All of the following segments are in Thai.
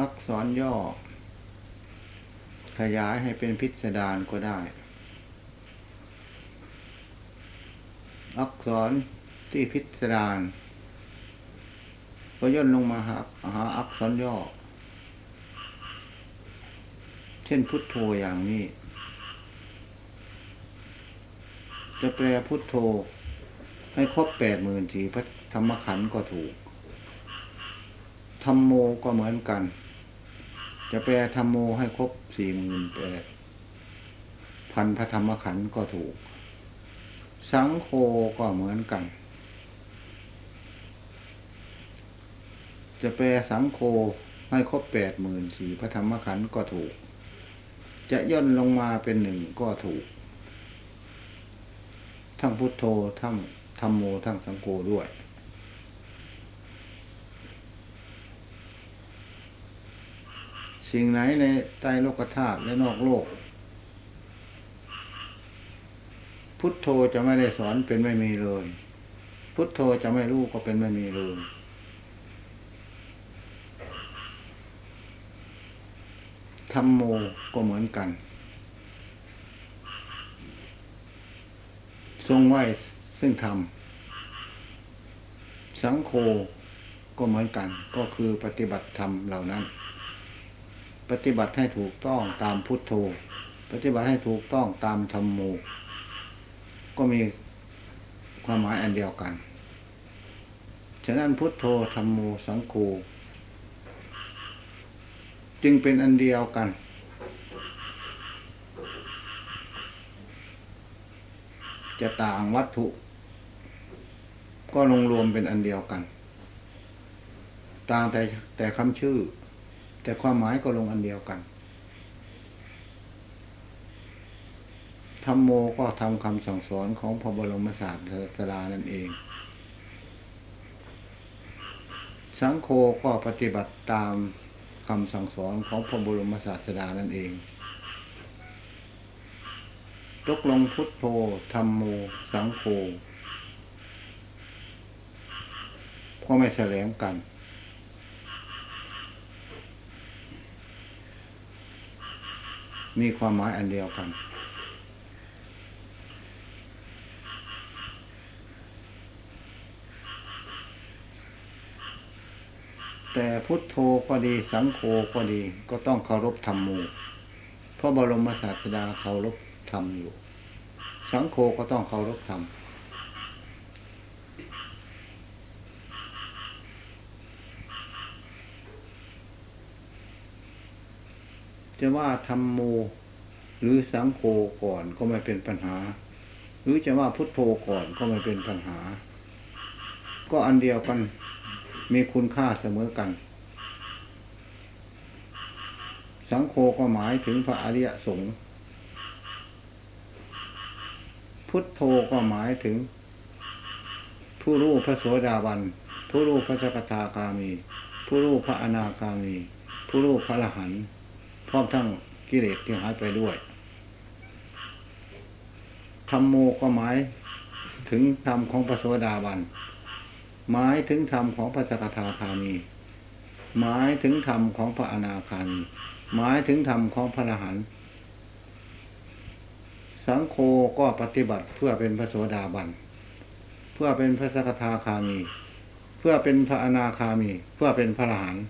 อักษรย่อ ขยายให้เป็นพิสดารก็ได้ อักษรที่พิสดารก็ย่นลงมาหาหาอักษรย่อ เช่นพุทโธอย่างนี้ จะแปลพุทโธให้ครบแปดหมื่นสี่พระธรรมขันธ์ก็ถูกธรรมโมก็เหมือนกัน จะแปลธรรมโมให้ครบสี่หมื่นแปดพันพระธรรมขันธ์ก็ถูก สังโฆก็เหมือนกัน จะแปลสังโฆให้ครบแปดหมื่นสี่พระธรรมขันธ์ก็ถูก จะย่นลงมาเป็นหนึ่งก็ถูก ทั้งพุทโธทั้งธรรมโมทั้งสังโฆด้วย สิ่งไหนในใต้โลกธาตุและนอกโลก พุทโธจะไม่ได้สอนเป็นไม่มีเลย พุทโธจะไม่รู้ก็เป็นไม่มีเลยธรรมโมก็เหมือนกัน ทรงไว้ซึ่งธรรม สังโฆก็เหมือนกัน ก็คือปฏิบัติธรรมเหล่านั้น ปฏิบัติให้ถูกต้องตามพุทโธ ปฏิบัติให้ถูกต้องตามธรรมโม ก็มีความหมายอันเดียวกัน ฉะนั้นพุทโธธรรมโมสังโฆจึงเป็นอันเดียวกัน จะต่างวัตถุ ก็ลงรวมเป็นอันเดียวกัน ต่างแต่แต่คำชื่อ แต่ความหมายก็ลงอันเดียวกันธรรมโมก็ทำคำสั่งสอนของพระบรมศาสดานั่นเอง สังโฆก็ปฏิบัติตามคำสั่งสอนของพระบรมศาสดานั่นเองตกลงพุทโธธรรมโม สังโฆก็ไม่แสลงกัน มีความหมายอันเดียวกัน แต่พุทโธก็ดีสังโฆก็ดีก็ต้องเคารพธรรมโมเพราะบรมศาสดาเคารพธรรมอยู่ สังโฆก็ต้องเคารพธรรม จะว่าธรรมโม หรือสังโฆก่อนก็ไม่เป็นปัญหา หรือจะว่าพุทโธก่อนก็ไม่เป็นปัญหา ก็อันเดียวกันมีคุณค่าเสมอกัน สังโฆก็หมายถึงพระอริยสงฆ์พุทโธก็หมายถึง ผู้รู้พระโสดาบัน ผู้รู้พระสกทาคามี ผู้รู้พระอนาคามี ผู้รู้พระอรหันต์ พร้อมทั้งกิเลสที่หายไปด้วยธรรมโมก็หมายถึงธรรมของพระโสดาบัน หมายถึงธรรมของพระสกทาคามี หมายถึงธรรมของพระอนาคามี หมายถึงธรรมของพระอรหันต์สังโฆก็ปฏิบัติเพื่อเป็นพระโสดาบัน เพื่อเป็นพระสกทาคามี เพื่อเป็นพระอนาคามี เพื่อเป็นพระอรหันต์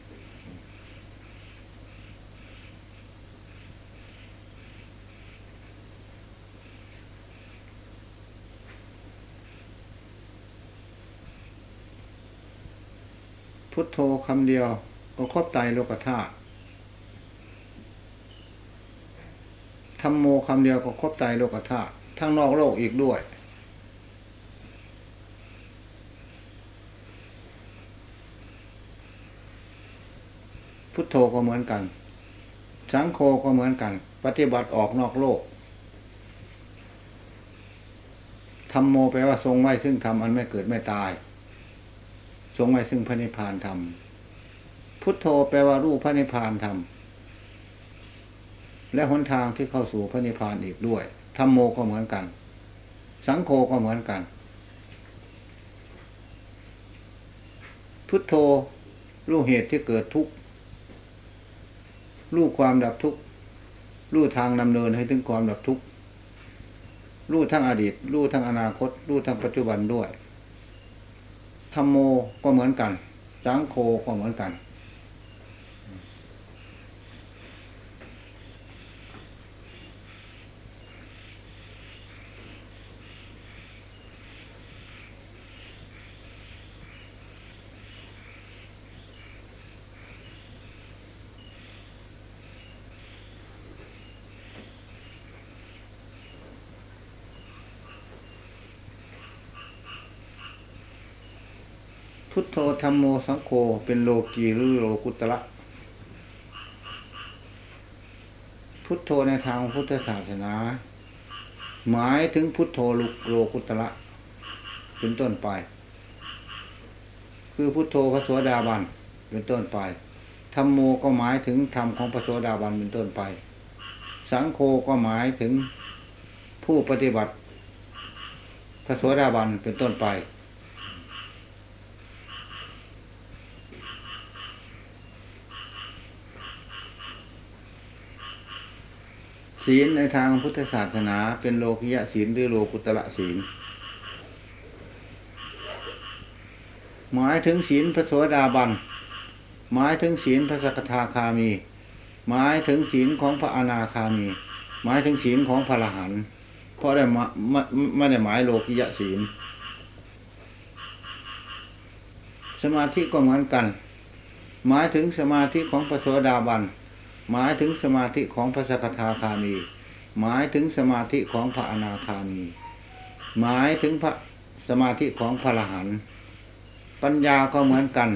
พุทโธคำเดียว ก็ครอบไตรโลกธาตุธรรมโมคำเดียวก็ครอบไตรโลกธาตุทั้งนอกโลกอีกด้วย พุทโธก็เหมือนกัน สังโฆก็เหมือนกัน ปฏิบัติออกนอกโลกธรรมโมแปลว่าทรงไว้ซึ่งธรรมอันไม่เกิดไม่ตาย ทรงไว้ซึ่งพระนิพพานธรรม พุทโธแปลว่ารูปพระนิพพานธรรม และหนทางที่เข้าสู่พระนิพพานอีกด้วยธรรมโมก็เหมือนกัน สังโฆก็เหมือนกัน พุทโธรู้เหตุที่เกิดทุกข์รู้ความดับทุกข์รู้ทางดำเนินให้ถึงความดับทุกข์รู้ทั้งอดีตรู้ทั้งอนาคตรู้ทั้งปัจจุบันด้วย ธรรมโมก็เหมือนกัน จังโคก็เหมือนกัน พุทโธธรรมโมสังโฆเป็นโลกีหรือโลกุตระพุทโธในทางพุทธศาสนา หมายถึงพุทโธลุกโลกุตระเป็นต้นไป คือพุทโธพระสวสดาบันเป็นต้นไปธรรมโมก็หมายถึงธรรมของพระสวสดาบันเป็นต้นไป สังโฆก็หมายถึงผู้ปฏิบัติพระสวสดาบันเป็นต้นไป ศีลในทางพุทธศาสนา เป็นโลกิยะศีลหรือโลกุตระศีล หมายถึงศีลพระโสดาบัน หมายถึงศีลพระสกทาคามี หมายถึงศีลของพระอนาคามี หมายถึงศีลของพระอรหันต์เพราะได้ไม่ไม่ได้หมายโลกิยะศีล สมาธิก็เหมือนกัน หมายถึงสมาธิของพระโสดาบัน หมายถึงสมาธิของพระสกทาคามี หมายถึงสมาธิของพระอนาคามี หมายถึงพระสมาธิของพระอรหันต์ปัญญาก็เหมือนกัน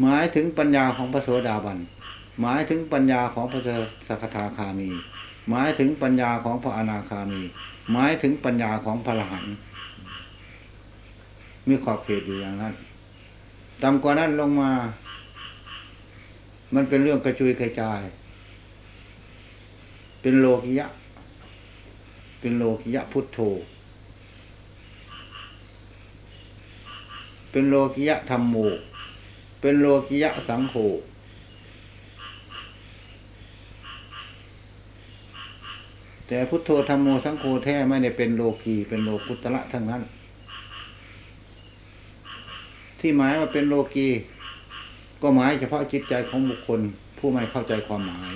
หมายถึงปัญญาของพระโสดาบัน หมายถึงปัญญาของพระสกทาคามี หมายถึงปัญญาของพระอนาคามี หมายถึงปัญญาของพระอรหันต์มีขอบเขตอยู่อย่างนั้นต่ำกว่านั้นลงมา มันเป็นเรื่องกระจุยกระจาย เป็นโลกิยะ เป็นโลกิยะพุทโธ เป็นโลกิยะธรรมโม เป็นโลกิยะสังโฆ แต่พุทโธธรรมโมสังโฆแท้ไม่ได้เป็นโลกี เป็นโลกุตระทั้งนั้น ที่หมายว่าเป็นโลกี ก็หมายเฉพาะจิตใจของบุคคล ผู้ไม่เข้าใจความหมาย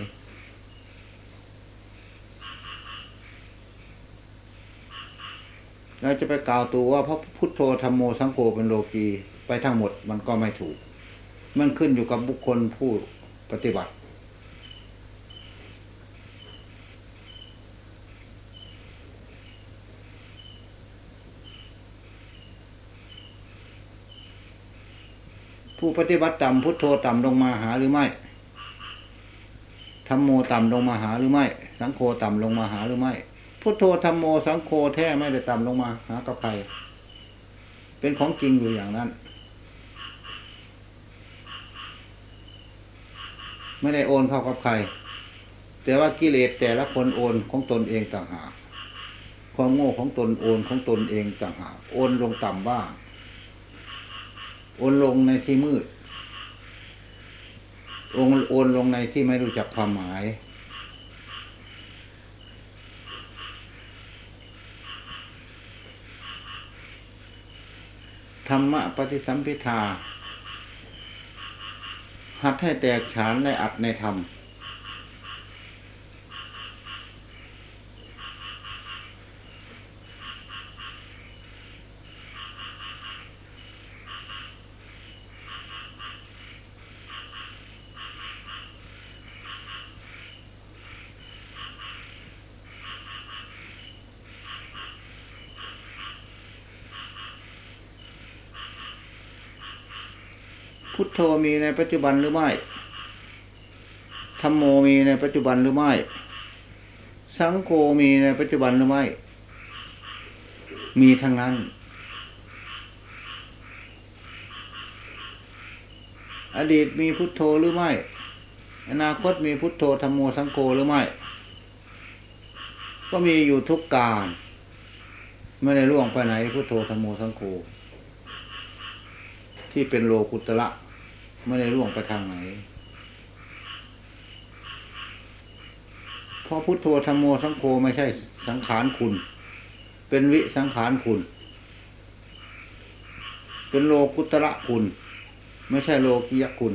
เราจะไปกล่าวตัวว่าพระพุทโธธรรมโมสังโฆเป็นโลกีไปทั้งหมดมันก็ไม่ถูก มันขึ้นอยู่กับบุคคลผู้ปฏิบัติ ผู้ปฏิบัติต่ำพุทโธต่ำลงมาหาหรือไม่ธรรมโมต่ำลงมาหาหรือไม่ สังโฆต่ำลงมาหาหรือไม่ พุทโธธรรมโมสังโฆแท้ไม่ได้ต่ำลงมาหากับใครเป็นของจริงอยู่อย่างนั้น ไม่ได้โอนเข้ากับใคร แต่ว่ากิเลสแต่ละคนโอนของตนเองต่างหากความโง่ของตนโอนของตนเองต่างหากโอนลงต่ำบ้าง โอนลงในที่มืดองโอนลงในที่ไม่รู้จักความหมาย ธรรมะปฏิสัมพิทาหัดให้แตกฉานในอัดในธรรม พุทโธมีในปัจจุบันหรือไม่ธรรมโมมีในปัจจุบันหรือไม่ สังโฆมีในปัจจุบันหรือไม่ มีทั้งนั้น อดีตมีพุทโธหรือไม่ อนาคตมีพุทโธธรรมโมสังโฆหรือไม่ ก็มีอยู่ทุกการไม่ได้ล่วงไปไหนพุทโธธรรมโมสังโฆที่เป็นโลกุตระ ไม่ได้ร่วงไปทางไหนเพราะพุทโธธรรมโมสังโฆไม่ใช่สังขารคุณ เป็นวิสังขารคุณ เป็นโลกุตระคุณ ไม่ใช่โลกียคุณ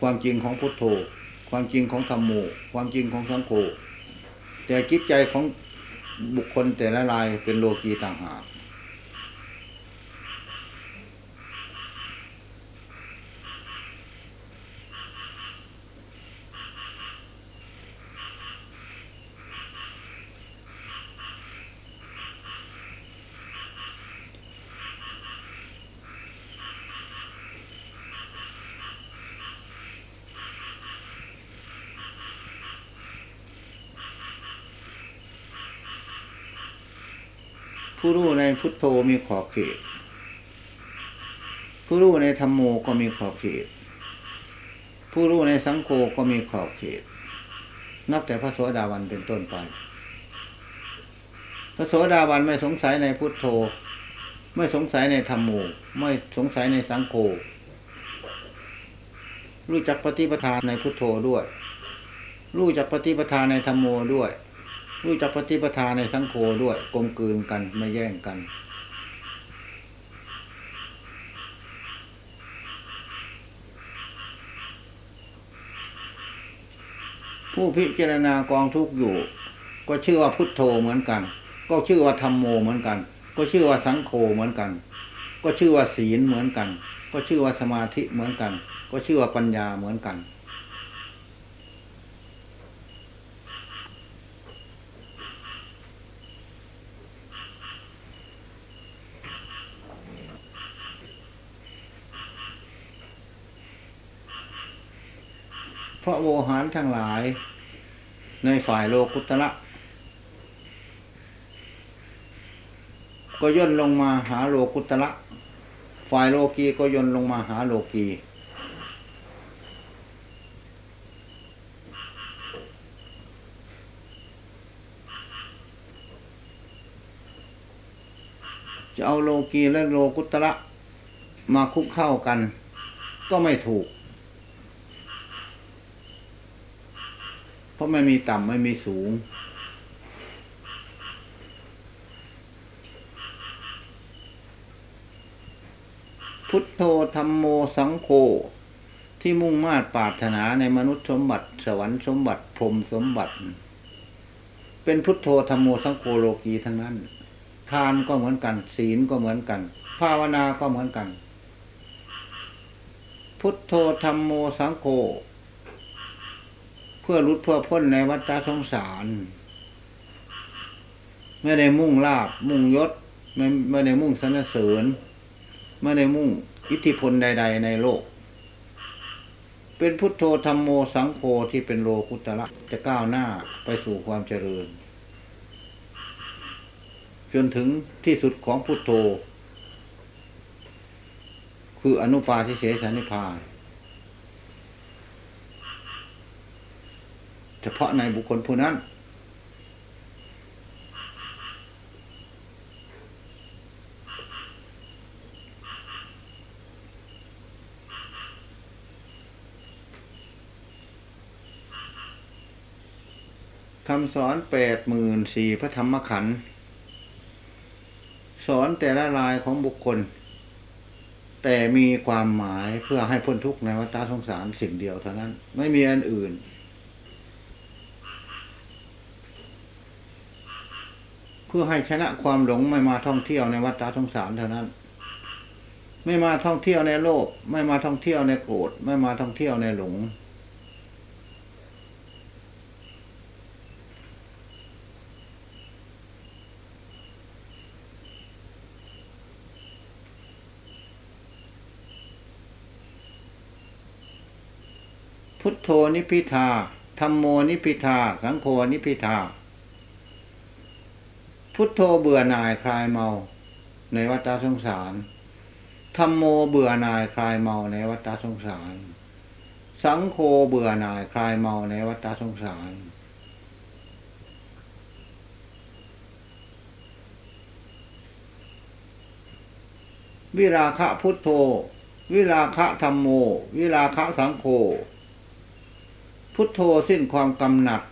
ความจริงของพุทโธ ความจริงของธรรมโม ความจริงของสังโฆแต่จิตใจของบุคคลแต่ละลายเป็นโลกีต่างหาก พุทโธมีขอบเขต ผู้รู้ในธรรมโมก็มีขอบเขต ผู้รู้ในสังโฆก็มีขอบเขต นับแต่พระโสดาบันเป็นต้นไป พระโสดาบันไม่สงสัยในพุทโธ ไม่สงสัยในธรรมโม ไม่สงสัยในสังโฆ รู้จักปฏิปทานในพุทโธด้วย รู้จักปฏิปทานในธรรมโมด้วย รู้จักปฏิปทาในสังโฆด้วยกลมกลืนกันไม่แย่งกันผู้พิจารณากองทุกอยู่ ก็ชื่อว่าพุทโธเหมือนกัน ก็ชื่อว่าธรรมโมเหมือนกัน ก็ชื่อว่าสังโฆเหมือนกัน ก็ชื่อว่าศีลเหมือนกัน ก็ชื่อว่าสมาธิเหมือนกัน ก็ชื่อว่าปัญญาเหมือนกัน ระโวหารทั้งหลาย ในฝ่ายโลกุตระก็ย่นลงมาหาโลกุตระฝ่ายโลกีก็ย่นลงมาหาโลกีจะเอาโลกีและโลกุตระมาคุกเข้ากัน ก็ไม่ถูก เพราะไม่มีต่ำไม่มีสูง พุทโธธรรมโมสังโฆที่มุ่งมาตรปรารถนาในมนุษย์สมบัติ สวรรค์สมบัติพรมสมบัติ เป็นพุทโธธรรมโมสังโฆโลกีทั้งนั้น ทานก็เหมือนกัน ศีลก็เหมือนกัน ภาวนาก็เหมือนกัน พุทโธธรรมโมสังโฆ เพื่อรุดเพื่อพ้นในวัฏสงสาร ไม่ได้มุ่งลาบ มุ่งยศ ไม่ไม่ได้มุ่งสนเสริญ ไม่ได้มุ่งอิทธิพลใด ๆ ในโลก เป็นพุทโธธรรมโมสังโฆที่เป็นโลกุตระจะก้าวหน้าไปสู่ความเจริญ จนถึงที่สุดของพุทโธ คืออนุปาทิเสสนิพพาน เฉพาะในบุคคลผู้นั้นคำสอนแปดหมื่นสี่พระธรรมขันธ์สอนแต่ละลายของบุคคล แต่มีความหมายเพื่อให้พ้นทุกข์ในวัฏสงสารสิ่งเดียวเท่านั้น ไม่มีอันอื่น พื่อให้ชนะความหลงไม่มาท่องเที่ยวในวัฏสงสารเท่านั้น ไม่มาท่องเที่ยวในโลกไม่มาท่องเที่ยวในโกรธไม่มาท่องเที่ยวในหลง พุทโธนิพิทาธรรมโมนิพิทา สังโฆนิพิทา พุทโธเบื่อหน่ายคลายเมา ในวัฏสงสารธรรมโมเบื่อหน่ายคลายเมาในวัฏสงสาร สังโฆเบื่อหน่ายคลายเมาในวัฏสงสาร วิราคะพุทโธ วิราคะธรรมโม วิราคะสังโฆ พุทโธสิ้นความกำหนัด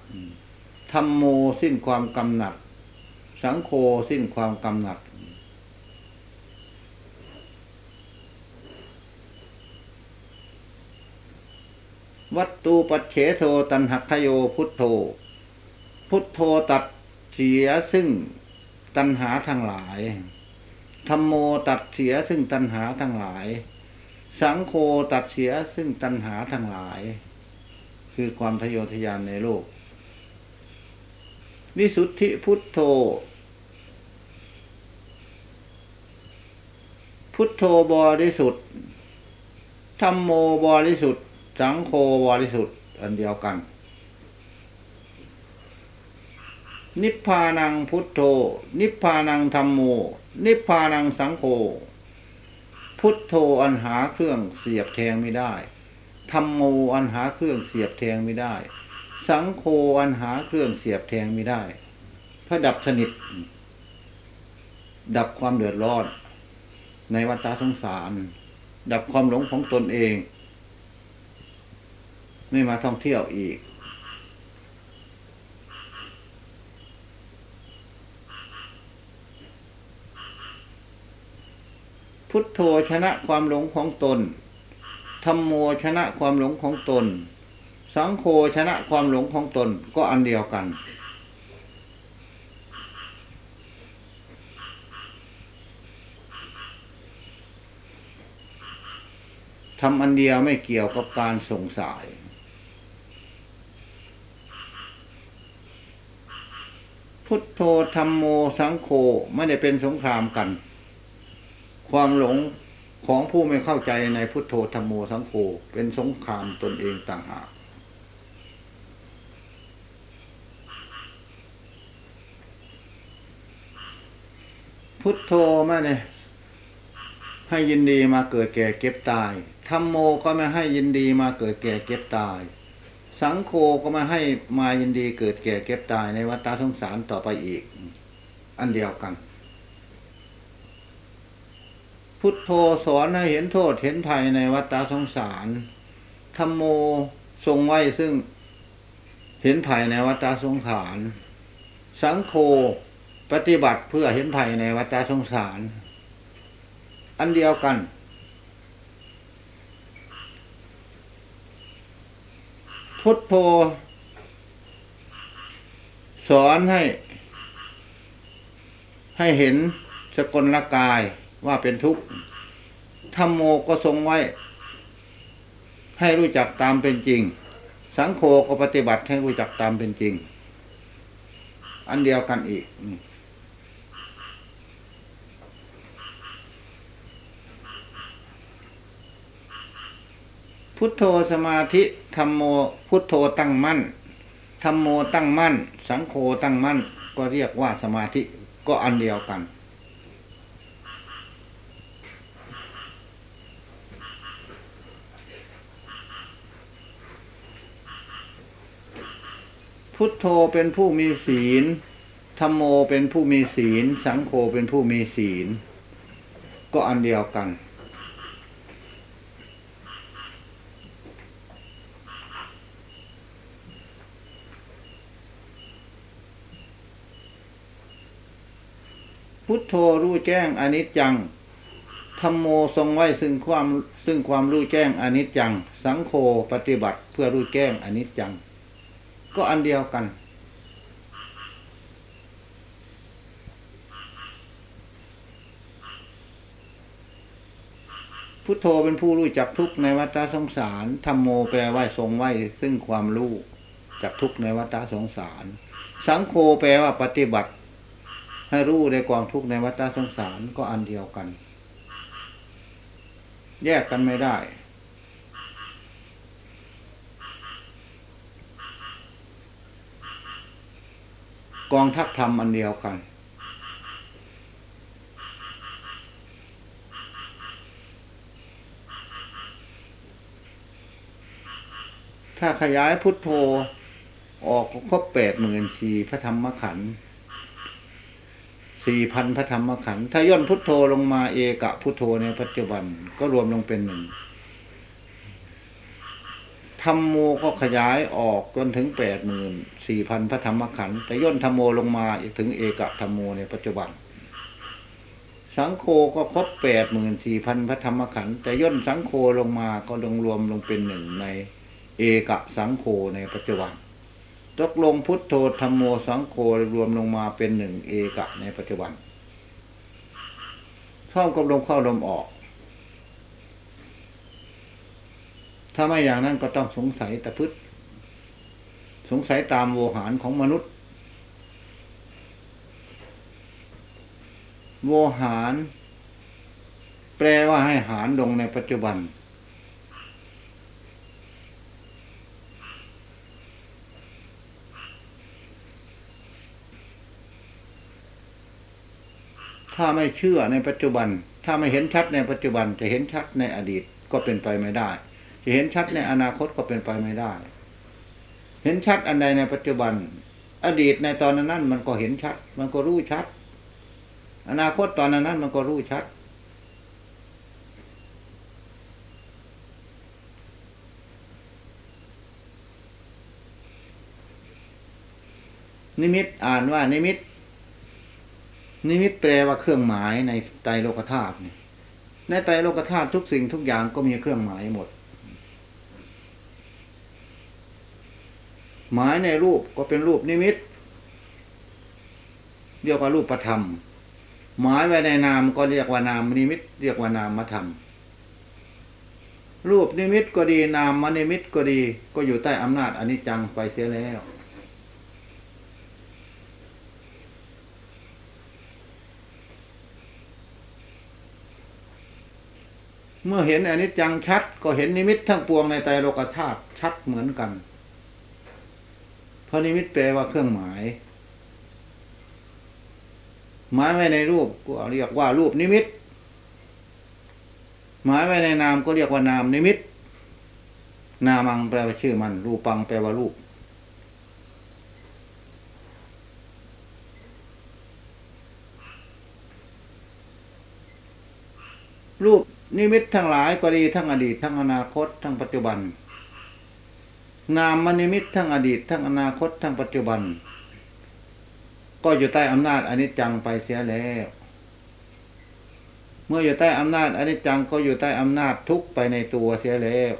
ธรรมโมสิ้นความกำหนัด สังโฆสิ้นความกำหนัด วัตตูปัจเฉโทตันหักขโยพุทโธ พุทโธตัดเสียซึ่งตัณหาทั้งหลายธรรมโมตัดเสียซึ่งตัณหาทั้งหลาย สังโฆตัดเสียซึ่งตัณหาทั้งหลาย คือความทะเยอทะยานในโลก วิสุทธิพุทโธ พุทโธบริสุทธิ์ธรรมโมบริสุทธิ์ สังโฆบริสุทธิ์ อันเดียวกัน นิพพานังพุทโธ นิพพานังธรรมโม นิพพานังสังโฆ พุทโธอันหาเครื่องเสียบแทงไม่ได้ธรรมโมอันหาเครื่องเสียบแทงไม่ได้ สังโฆอันหาเครื่องเสียบแทงไม่ได้พระดับสนิท ดับความเดือดร้อน ในวัฏสงสาร ดับความหลงของตนเอง ไม่มาท่องเที่ยวอีก พุทโธชนะความหลงของตนธรรมโมชนะความหลงของตน สังโฆชนะความหลงของตนก็อันเดียวกัน ทำอันเดียวไม่เกี่ยวกับการสงสายพุทโธธรรมโมสังโฆไม่ได้เป็นสงครามกัน ความหลงของผู้ไม่เข้าใจในพุทโธธรรมโมสังโฆเป็นสงครามตนเองต่างหากพุทโธไม่ได้ให้ยินดีมาเกิดแก่เก็บตายธรรมโมก็ไม่ให้ยินดีมาเกิดแก่เก็บตาย สังโฆก็ไม่ให้มายินดีเกิดแก่เก็บตายในวัฏสงสารต่อไปอีก อันเดียวกัน พุทโธสอนให้เห็นโทษเห็นภัยในวัฏสงสารธรรมโมทรงไว้ซึ่งเห็นภัยในวัฏสงสาร สังโฆปฏิบัติเพื่อเห็นภัยในวัฏสงสาร อันเดียวกัน พุทโธ สอนให้ ให้เห็นสกลกายว่าเป็นทุกข์ธรรมโมก็ทรงไว้ ให้รู้จักตามเป็นจริง สังโฆก็ปฏิบัติให้รู้จักตามเป็นจริง อันเดียวกันอีก พุทโธสมาธิธรรมโมพุทโธตั้งมั่นธรรมโมตั้งมั่น สังโฆตั้งมั่น ก็เรียกว่าสมาธิก็อันเดียวกัน พุทโธเป็นผู้มีศีลธรรมโมเป็นผู้มีศีล สังโฆเป็นผู้มีศีล ก็อันเดียวกัน พุทโธรู้แจ้งอนิจจังธรรมโมทรงไว้ซึ่งความซึ่งความรู้แจ้งอนิจจัง สังโฆปฏิบัติเพื่อรู้แจ้งอนิจจัง ก็อันเดียวกัน พุทโธเป็นผู้รู้จักทุกข์ในวัฏสงสารธรรมโมแปลว่าทรงไว้ซึ่งความรู้จักทุกข์ในวัฏสงสาร สังโฆแปลว่าปฏิบัติ ให้รู้ในความทุกข์ในวัฏสงสารก็อันเดียวกัน แยกกันไม่ได้ กองทัพธรรมอันเดียวกัน ถ้าขยายพุทโธออกครบแปดหมื่นสี่พระธรรมขันธ์ สี่พันพระธรรมขันธ์ถ้าย่นพุทโธลงมาเอกะพุทโธในปัจจุบันก็รวมลงเป็นหนึ่งธรรมโมก็ขยายออกจนถึงแปดหมื่นสี่พันพระธรรมขันธ์แต่ย่นธรรมโมลงมาถึงเอกะธรรมโมในปัจจุบัน สังโฆก็ครบแปดหมื่นสี่พันพระธรรมขันธ์แต่ย่นสังโฆลงมาก็ลงรวมลงเป็นหนึ่งในเอกะสังโฆในปัจจุบัน ตกลงพุทโธธรรมโมสังโฆรวมลงมาเป็นหนึ่งเอกะในปัจจุบันพร้อมกับลมเข้าลมออก ถ้าไม่อย่างนั้นก็ต้องสงสัยแต่พึษสงสัยตามโวหารของมนุษย์ โวหาร แปลว่าให้หารลงในปัจจุบัน ถ้าไม่เชื่อในปัจจุบัน ถ้าไม่เห็นชัดในปัจจุบัน จะเห็นชัดในอดีตก็เป็นไปไม่ได้ จะเห็นชัดในอนาคตก็เป็นไปไม่ได้ เห็นชัดอันใดในปัจจุบัน อดีตในตอนนั้นมันก็เห็นชัด มันก็รู้ชัด อนาคตตอนนั้นมันก็รู้ชัด นิมิตอ่านว่านิมิต นิมิตแปลว่าเครื่องหมายในไตรโลกธาตุเนี่ยในไตรโลกธาตุทุกสิ่งทุกอย่างก็มีเครื่องหมายหมด หมายในรูปก็เป็นรูปนิมิตเรียกว่ารูปประธรรม หมายไว้ในนามก็เรียกว่านามนิมิต เรียกว่านามธรรม รูปนิมิตก็ดีนามนิมิตก็ดี ก็อยู่ใต้อำนาจอนิจจังไปเสียแล้ว เมื่อเห็นอนิจจังชัด ก็เห็นนิมิตทั้งปวงในไตรโลกธาตุชัดเหมือนกัน เพราะนิมิตแปลว่าเครื่องหมาย หมายไว้ในรูปก็เรียกว่ารูปนิมิต หมายไว้ในนามก็เรียกว่านามนิมิต นามังแปลว่าชื่อมัน รูปังแปลว่ารูปรูป นิมิตทั้งหลายก็ดีทั้งอดีต ทั้งอนาคต ทั้งปัจจุบัน นามนิมิตทั้งอดีต ทั้งอนาคต ทั้งปัจจุบัน ก็อยู่ใต้อำนาจอนิจจังไปเสียแล้ว เมื่ออยู่ใต้อำนาจอนิจจังก็อยู่ใต้อำนาจทุกไปในตัวเสียแล้ว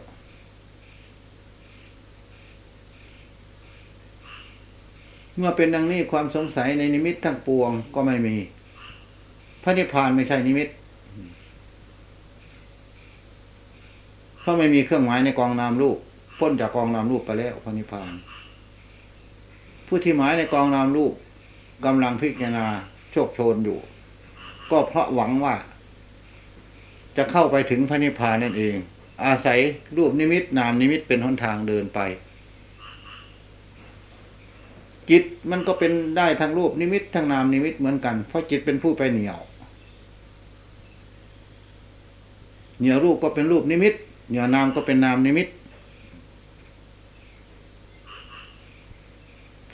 เมื่อเป็นดังนี้ความสงสัยในนิมิตทั้งปวงก็ไม่มี พระนิพพานไม่ใช่นิมิต เพราะไม่มีเครื่องหมายในกองนามรูปพ้นจากกองนามรูปไปแล้วพระนิพพาน ผู้ที่หมายในกองนามรูปกำลังพิจารณาโชกโชนอยู่ ก็เพราะหวังว่า จะเข้าไปถึงพระนิพพานนั่นเอง อาศัยรูปนิมิตนามนิมิตเป็นหนทางเดินไป จิตมันก็เป็นได้ทั้งรูปนิมิตทั้งนามนิมิตเหมือนกัน เพราะจิตเป็นผู้ไปเหนี่ยวเหนี่ยวรูปก็เป็นรูปนิมิต เหนี่ยวนามก็เป็นนามนิมิต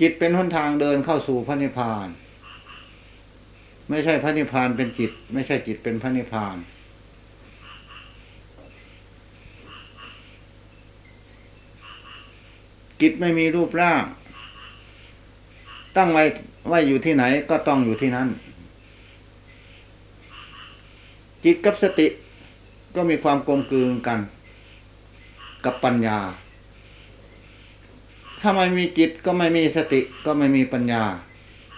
จิตเป็นหนทางเดินเข้าสู่พระนิพพาน ไม่ใช่พระนิพพานเป็นจิต ไม่ใช่จิตเป็นพระนิพพานจิตไม่มีรูปร่าง ตั้งไว้ไว้อยู่ที่ไหนก็ต้องอยู่ที่นั้นจิตกับสติก็มีความกลมกลืนกัน กับปัญญา ถ้าไม่มีจิตก็ไม่มีสติก็ไม่มีปัญญา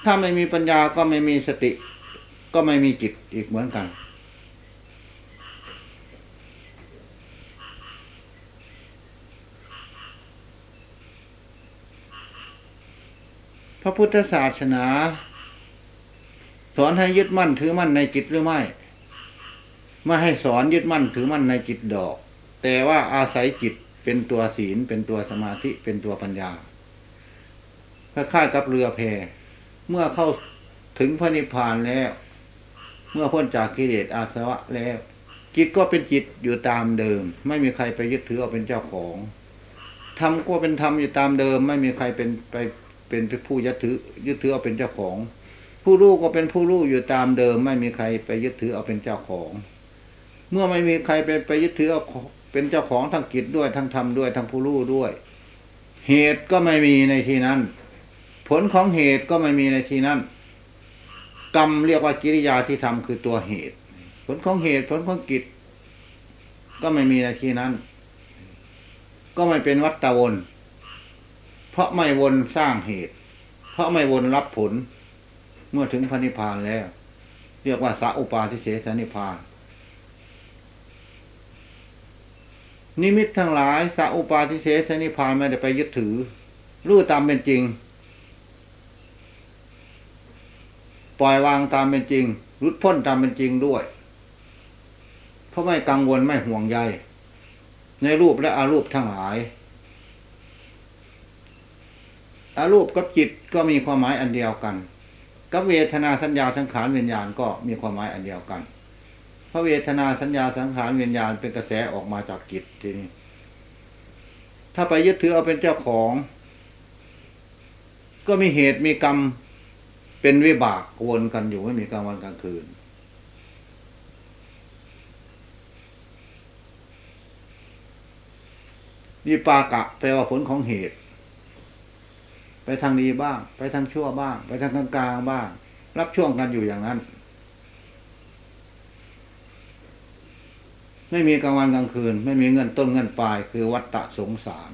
ถ้าไม่มีปัญญาก็ไม่มีสติ ก็ไม่มีจิตอีกเหมือนกัน พระพุทธศาสนา สอนให้ยึดมั่นถือมั่นในจิตหรือไม่ ไม่ให้สอนยึดมั่นถือมั่นในจิตดอก แต่ว่าอาศัยจิตเป็นตัวศีลเป็นตัวสมาธิเป็นตัวปัญญาคล้ายๆกับเรือแพเมื่อเข้าถึงพระนิพพานแล้ว เมื่อพ้นจากกิเลสอาสวะแล้ว จิตก็เป็นจิตอยู่ตามเดิม ไม่มีใครไปยึดถือเอาเป็นเจ้าของธรรมก็เป็นธรรมอยู่ตามเดิม ไม่มีใครเป็นไปเป็นผู้ยึดถือยึดถือเอาเป็นเจ้าของ ผู้รู้ก็เป็นผู้รู้อยู่ตามเดิม ไม่มีใครไปยึดถือเอาเป็นเจ้าของ เมื่อไม่มีใครไปไปยึดถือเอา เป็นเจ้าของทั้งกิจด้วยทั้งธรรมด้วยทั้งผู้รู้ด้วย เหตุก็ไม่มีในที่นั้น ผลของเหตุก็ไม่มีในที่นั้น กรรมเรียกว่ากิริยาที่ทำคือตัวเหตุ ผลของเหตุผลของกิจ ก็ไม่มีในที่นั้น ก็ไม่เป็นวัตตะวน เพราะไม่วนสร้างเหตุ เพราะไม่วนรับผล เมื่อถึงพระนิพพานแล้ว เรียกว่าสัอุปาทิเสสนิพพาน นิมิตทั้งหลายสัอุปาทิเสสนิพานไม่ได้ไปยึดถือ รู้ตามเป็นจริง ปล่อยวางตามเป็นจริงรุดพ้นตามเป็นจริงด้วย เพราะไม่กังวลไม่ห่วงใย ในรูปและอารูปทั้งหลาย อารูปกับจิตก็มีความหมายอันเดียวกัน กับเวทนาสัญญาสังขารวิญญาณก็มีความหมายอันเดียวกัน พระเวทนาสัญญาสังขารวิญญาณเป็นกระแสออกมาจากจิตทีนี้ ถ้าไปยึดถือเอาเป็นเจ้าของ ก็มีเหตุมีกรรมเป็นวิบากวนกันอยู่ไม่มีกลางวันกลางคืน วิปากะแปลว่าผลของเหตุ ไปทางดีบ้าง ไปทางชั่วบ้าง ไปทางกลางๆบ้าง รับช่วงกันอยู่อย่างนั้น ไม่มีกลางวันกลางคืน ไม่มีเงินต้นเงินปลาย คือวัฏฏะสงสาร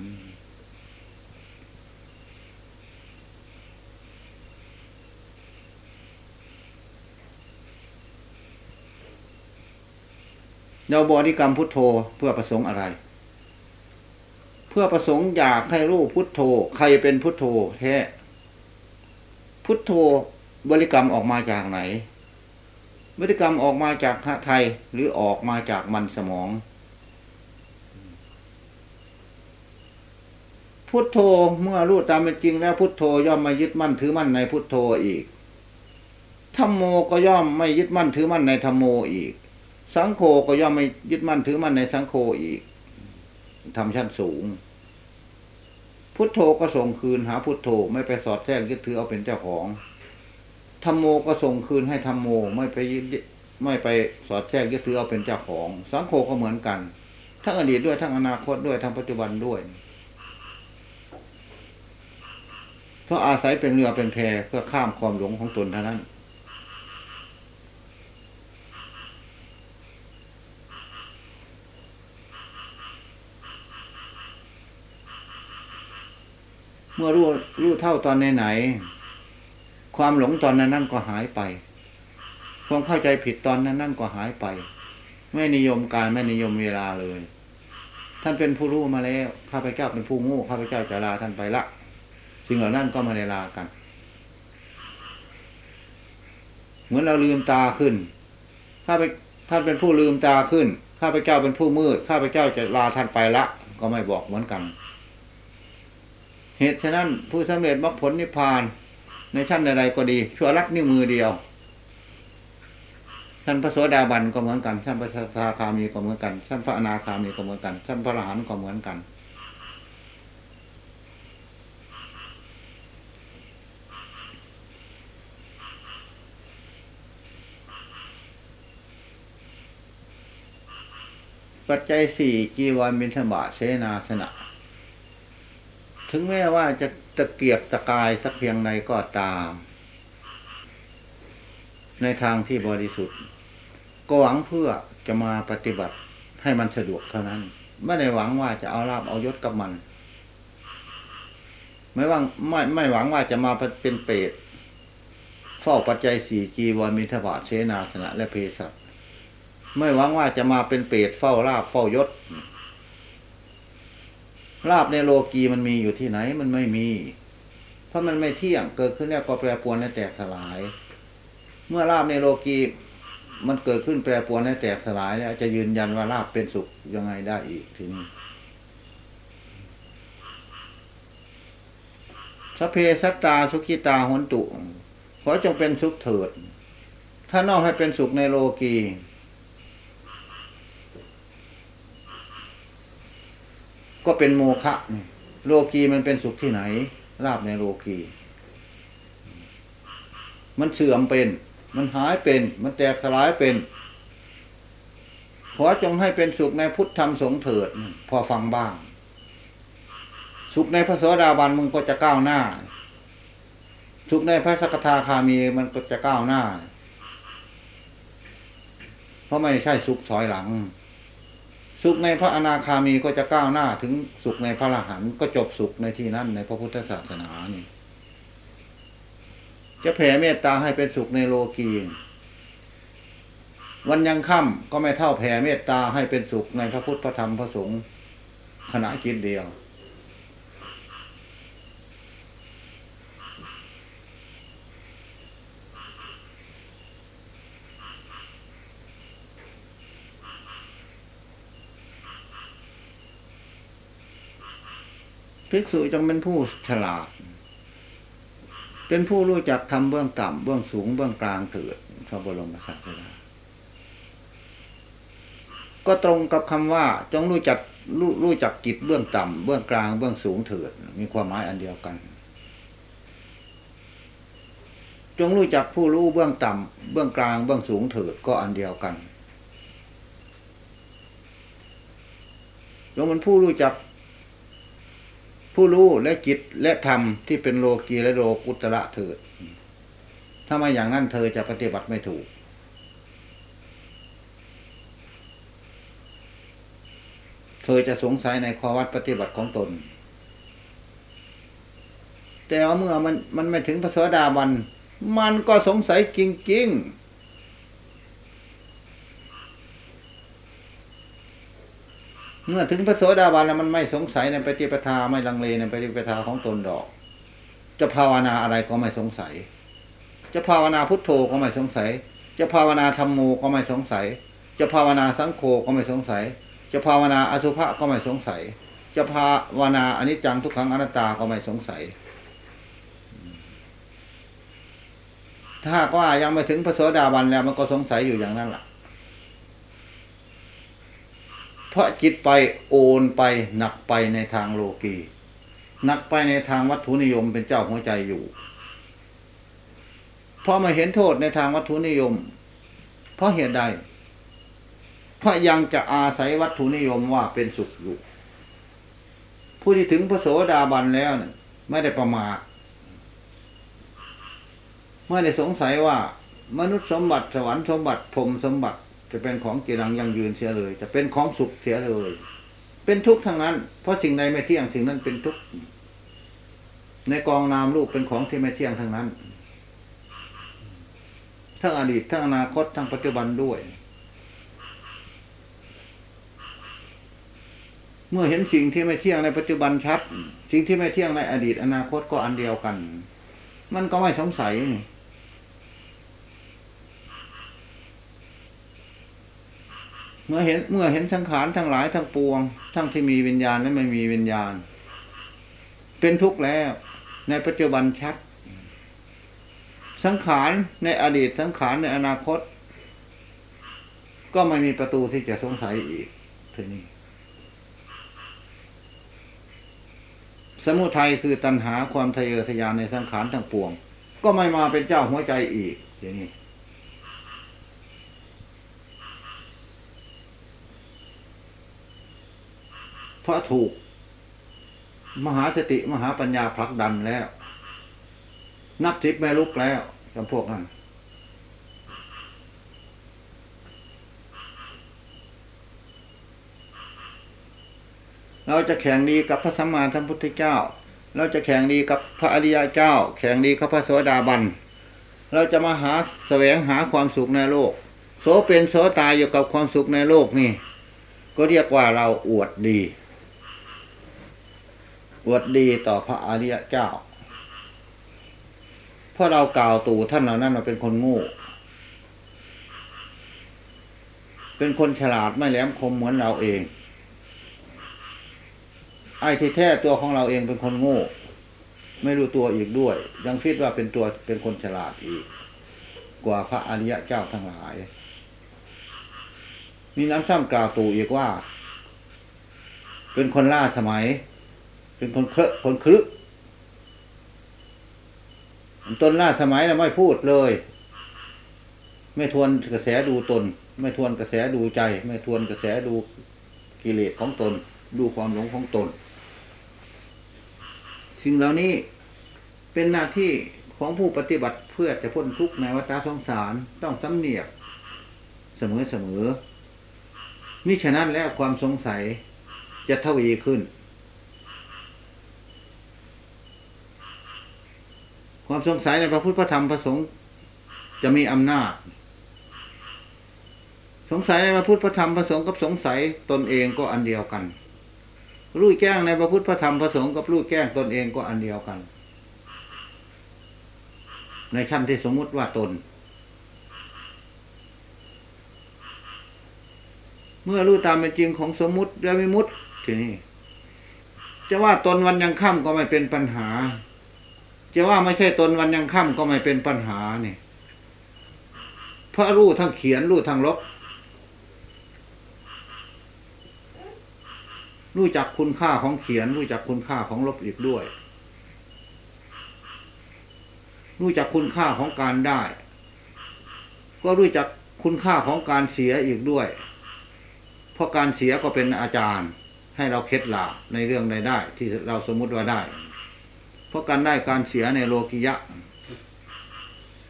เราบริกรรมพุทโธเพื่อประสงค์อะไร เพื่อประสงค์อยากให้รู้พุทโธ ใครเป็นพุทโธแท้พุทโธบริกรรมออกมาจากไหน บริกรรมออกมาจากหะไทยหรือออกมาจากมันสมอง พุทโธเมื่อรู้ตามเป็นจริงแล้วพุทโธย่อมไม่ยึดมั่นถือมั่นในพุทโธอีกธรรมโมก็ย่อมไม่ยึดมั่นถือมั่นในธรรมโมอีก สังโฆก็ย่อมไม่ยึดมั่นถือมั่นในสังโฆอีกทำชั้นสูง พุทโธก็ส่งคืนหาพุทโธไม่ไปสอดแทรกยึดถือเอาเป็นเจ้าของ ธรรมโมก็ส่งคืนให้ธรรมโมไม่ไปยึดไม่ไปสอดแทรกยึดถือเอาเป็นเจ้าของ สังโฆก็เหมือนกัน ทั้งอดีตด้วยทั้งอนาคตด้วยทั้งปัจจุบันด้วยเพราะอาศัยเป็นเรือเป็นแพเพื่อข้ามความหลงของตนเท่านั้น เมื่อรู้รู้เท่าตอนไหนๆ ความหลงตอนนั้นนั่นก็หายไป ความเข้าใจผิดตอนนั้นนั่นก็หายไป ไม่นิยมการไม่นิยมเวลาเลย ท่านเป็นผู้รู้มาแล้วข้าพเจ้าเป็นผู้ง่ข้าพเจ้าจะลาท่านไปละสิ่งเหล่านั้นก็มาได้ลากัน เหมือนเราลืมตาขึ้นข้าพท่านเป็นผู้ลืมตาขึ้น ข้าพเจ้าเป็นผู้มืด ข้าพเจ้าจะลาท่านไปละ ก็ไม่บอกเหมือนกัน เหตุฉะนั้นผู้สำเร็จมรรคผลนิพพาน ในชั้นใดๆก็ดี ชั่วรักนิ้วมือเดียวท่านพระโสดาบันก็เหมือนกันท่านพระสาคามีก็เหมือนกันท่านพระอนาคามีก็เหมือนกันท่านพระอรหันต์ก็เหมือนกัน ปัจจัยสี่จีวรบินธบาตเสนาสนะ ถึงแม้ว่าจะ ตะเกียบตะกายสักเพียงใดก็ตาม ในทางที่บริสุทธิ์ ก็หวังเพื่อจะมาปฏิบัติให้มันสะดวกเท่านั้น ไม่ได้หวังว่าจะเอาลาบเอายศกับมัน ไม่หวังไม่ไม่หวังว่าจะมาเป็นเปรตเฝ้าปัจจัยสี่จีวรมิทบาทเสนาสนะและเพศัตไม่หวังว่าจะมาเป็นเปรตเฝ้าลาบเฝ้ายศ ลาบในโลกีมันมีอยู่ที่ไหนมันไม่มี เพราะมันไม่เที่ยงเกิดขึ้นแล้วก็แปรปรวนและแตกสลาย เมื่อลาบในโลกีมันเกิดขึ้นแปรปรวนและแตกสลายแล้วจะยืนยันว่าลาบเป็นสุขยังไงได้อีกทีนี้สเพสัตตาสุขิตาหนตุ ขอจงเป็นสุขเถิด ถ้านอกให้เป็นสุขในโลกี ก็เป็นโมฆะนี่โลกีมันเป็นสุขที่ไหนลาบในโลกีมันเสื่อมเป็น มันหายเป็น มันแตกสลายเป็น ขอจงให้เป็นสุขในพุทธธรรมสงเถิด พอฟังบ้าง สุขในพระโสดาบันมึงก็จะก้าวหน้า สุขในพระสกทาคามีมันก็จะก้าวหน้า เพราะไม่ใช่สุขถอยหลัง สุขในพระอนาคามีก็จะก้าวหน้าถึงสุขในพระอรหันต์ก็จบสุขในที่นั้นในพระพุทธศาสนานี่ จะแผ่เมตตาให้เป็นสุขในโลกีวันยังค่ำก็ไม่เท่าแผ่เมตตาให้เป็นสุขในพระพุทธพระธรรมพระสงฆ์ขณะจิตเดียว ภิกษุจงเป็นผู้ฉลาด เป็นผู้รู้จักทำเบื้องต่ำเบื้องสูงเบื้องกลางเถิดพระบรมศาสดาก็ตรงกับคำว่าจงรู้จักรู้รู้จักจิตเบื้องต่ำเบื้องกลางเบื้องสูงเถิด มีความหมายอันเดียวกัน จงรู้จักผู้รู้เบื้องต่ำเบื้องกลางเบื้องสูงเถิดก็อันเดียวกันจงเป็นผู้รู้จัก ผู้รู้และจิตและธรรมที่เป็นโลกีและโลกุตระเถิด ถ้าไม่อย่างนั้นเธอจะปฏิบัติไม่ถูก เธอจะสงสัยในข้อวัดปฏิบัติของตน แต่เมื่อมันมันไม่ถึงพระสวสดาบัน มันก็สงสัยจริงๆ เมื่อถึงพระโสดาบันแล้วมันไม่สงสัยในปฏิปทาไม่ลังเลในปฏิปทาของตนดอก จะภาวนาอะไรก็ไม่สงสัย จะภาวนาพุทโธก็ไม่สงสัย จะภาวนาธรรมโมก็ไม่สงสัย จะภาวนาสังโฆก็ไม่สงสัย จะภาวนาอสุภะก็ไม่สงสัย จะภาวนาอนิจจังทุกขังอนัตตาก็ไม่สงสัย ถ้ากว่ายังไม่ถึงพระโสดาบันแล้วมันก็สงสัยอยู่อย่างนั้นแหละ เพราะจิตไปโอนไปหนักไปในทางโลกีหนักไปในทางวัตถุนิยมเป็นเจ้าหัวใจอยู่เพราะมาเห็นโทษในทางวัตถุนิยม เพราะเหตุใด เพราะยังจะอาศัยวัตถุนิยมว่าเป็นสุขอยู่ ผู้ที่ถึงพระโสดาบันแล้วเนี่ยไม่ได้ประมาทไม่ได้สงสัยว่ามนุษย์สมบัติสวรรค์สมบัติพรมสมบัติ จะเป็นของกีรังยังยืนเสียเลย จะเป็นของสุขเสียเลย เป็นทุกข์ทั้งนั้น เพราะสิ่งใดไม่เที่ยงสิ่งนั้นเป็นทุกข์ในกองนามรูปเป็นของที่ไม่เที่ยงทั้งนั้น ทั้งอดีตทั้งอนาคตทั้งปัจจุบันด้วย เมื่อเห็นสิ่งที่ไม่เที่ยงในปัจจุบันชัด สิ่งที่ไม่เที่ยงในอดีตอนาคตก็อันเดียวกัน มันก็ไม่สงสัยนี่ เมื่อเห็นเมื่อเห็นสังขารทั้งหลายทั้งปวง ทั้งที่มีวิญญาณและไม่มีวิญญาณ เป็นทุกข์แล้ว ในปัจจุบันชัด สังขารในอดีตสังขารในอนาคต ก็ไม่มีประตูที่จะสงสัยอีกทีนี้สมุทัยคือตัณหาความทะเยอทะยานในสังขารทั้งปวง ก็ไม่มาเป็นเจ้าหัวใจอีกอย่างนี้ เพราะถูก มหาสติมหาปัญญาผลักดันแล้ว นับทิพย์ไม่ลุกแล้วจำพวกนั้นเราจะแข่งดีกับพระสัมมาสัมพุทธเจ้า เราจะแข่งดีกับพระอริยเจ้า แข่งดีกับพระโสดาบัน เราจะมาหาแสวงหาความสุขในโลก โสเป็นโสตายอยู่กับความสุขในโลกนี่ ก็เรียกว่าเราอวดดี อวดดีต่อพระอริยเจ้า เพราะเรากล่าวตู่ท่านเหล่านั้นว่าเป็นคนโง่ เป็นคนฉลาดไม่แหลมคมเหมือนเราเอง ไอ้ที่แท้ตัวของเราเองเป็นคนโง่ ไม่รู้ตัวอีกด้วย ยังคิดว่าเป็นตัวเป็นคนฉลาดอีก กว่าพระอริยะเจ้าทั้งหลาย มีน้ำซ้ำกล่าวตู่อีกว่า เป็นคนล่าสมัย เป็นคนเคอะคนคลึต้นล่าสมัยแล้วไม่พูดเลย ไม่ทวนกระแสดูตน ไม่ทวนกระแสดูใจ ไม่ทวนกระแสดูกิเลสของตน ดูความหลงของตนสิ่งเหล่านี้เป็นหน้าที่ของผู้ปฏิบัติเพื่อจะพ้นทุกข์ในวัฏสงสารต้องสำเนียกเสมอเสมอมิฉะนั้นแล้วความสงสัยจะทวีขึ้น ความสงสัยในพระพุทธพระธรรมพระสงฆ์จะมีอำนาจ สงสัยในพระพุทธพระธรรมพระสงฆ์กับสงสัยตนเองก็อันเดียวกัน รู้แจ้งในพระพุทธพระธรรมพระสงฆ์กับรู้แจ้งตนเองก็อันเดียวกัน ในชั้นที่สมมุติว่าตน เมื่อรู้ตามเป็นจริงของสมมุติและวิมุตติทีนี้จะว่าตนวันยังค่ำก็ไม่เป็นปัญหา จะว่าไม่ใช่ตนวันยังค่ำก็ไม่เป็นปัญหาเนี่ยเพราะรู้ทั้งเขียนรู้ทั้งลบรู้จักคุณค่าของเขียน รู้จักคุณค่าของลบอีกด้วย รู้จักคุณค่าของการได้ ก็รู้จักคุณค่าของการเสียอีกด้วย เพราะการเสียก็เป็นอาจารย์ ให้เราเคล็ดลาบในเรื่องใดได้ ที่เราสมมุติว่าได้ เพราะการได้การเสียในโลกิยะ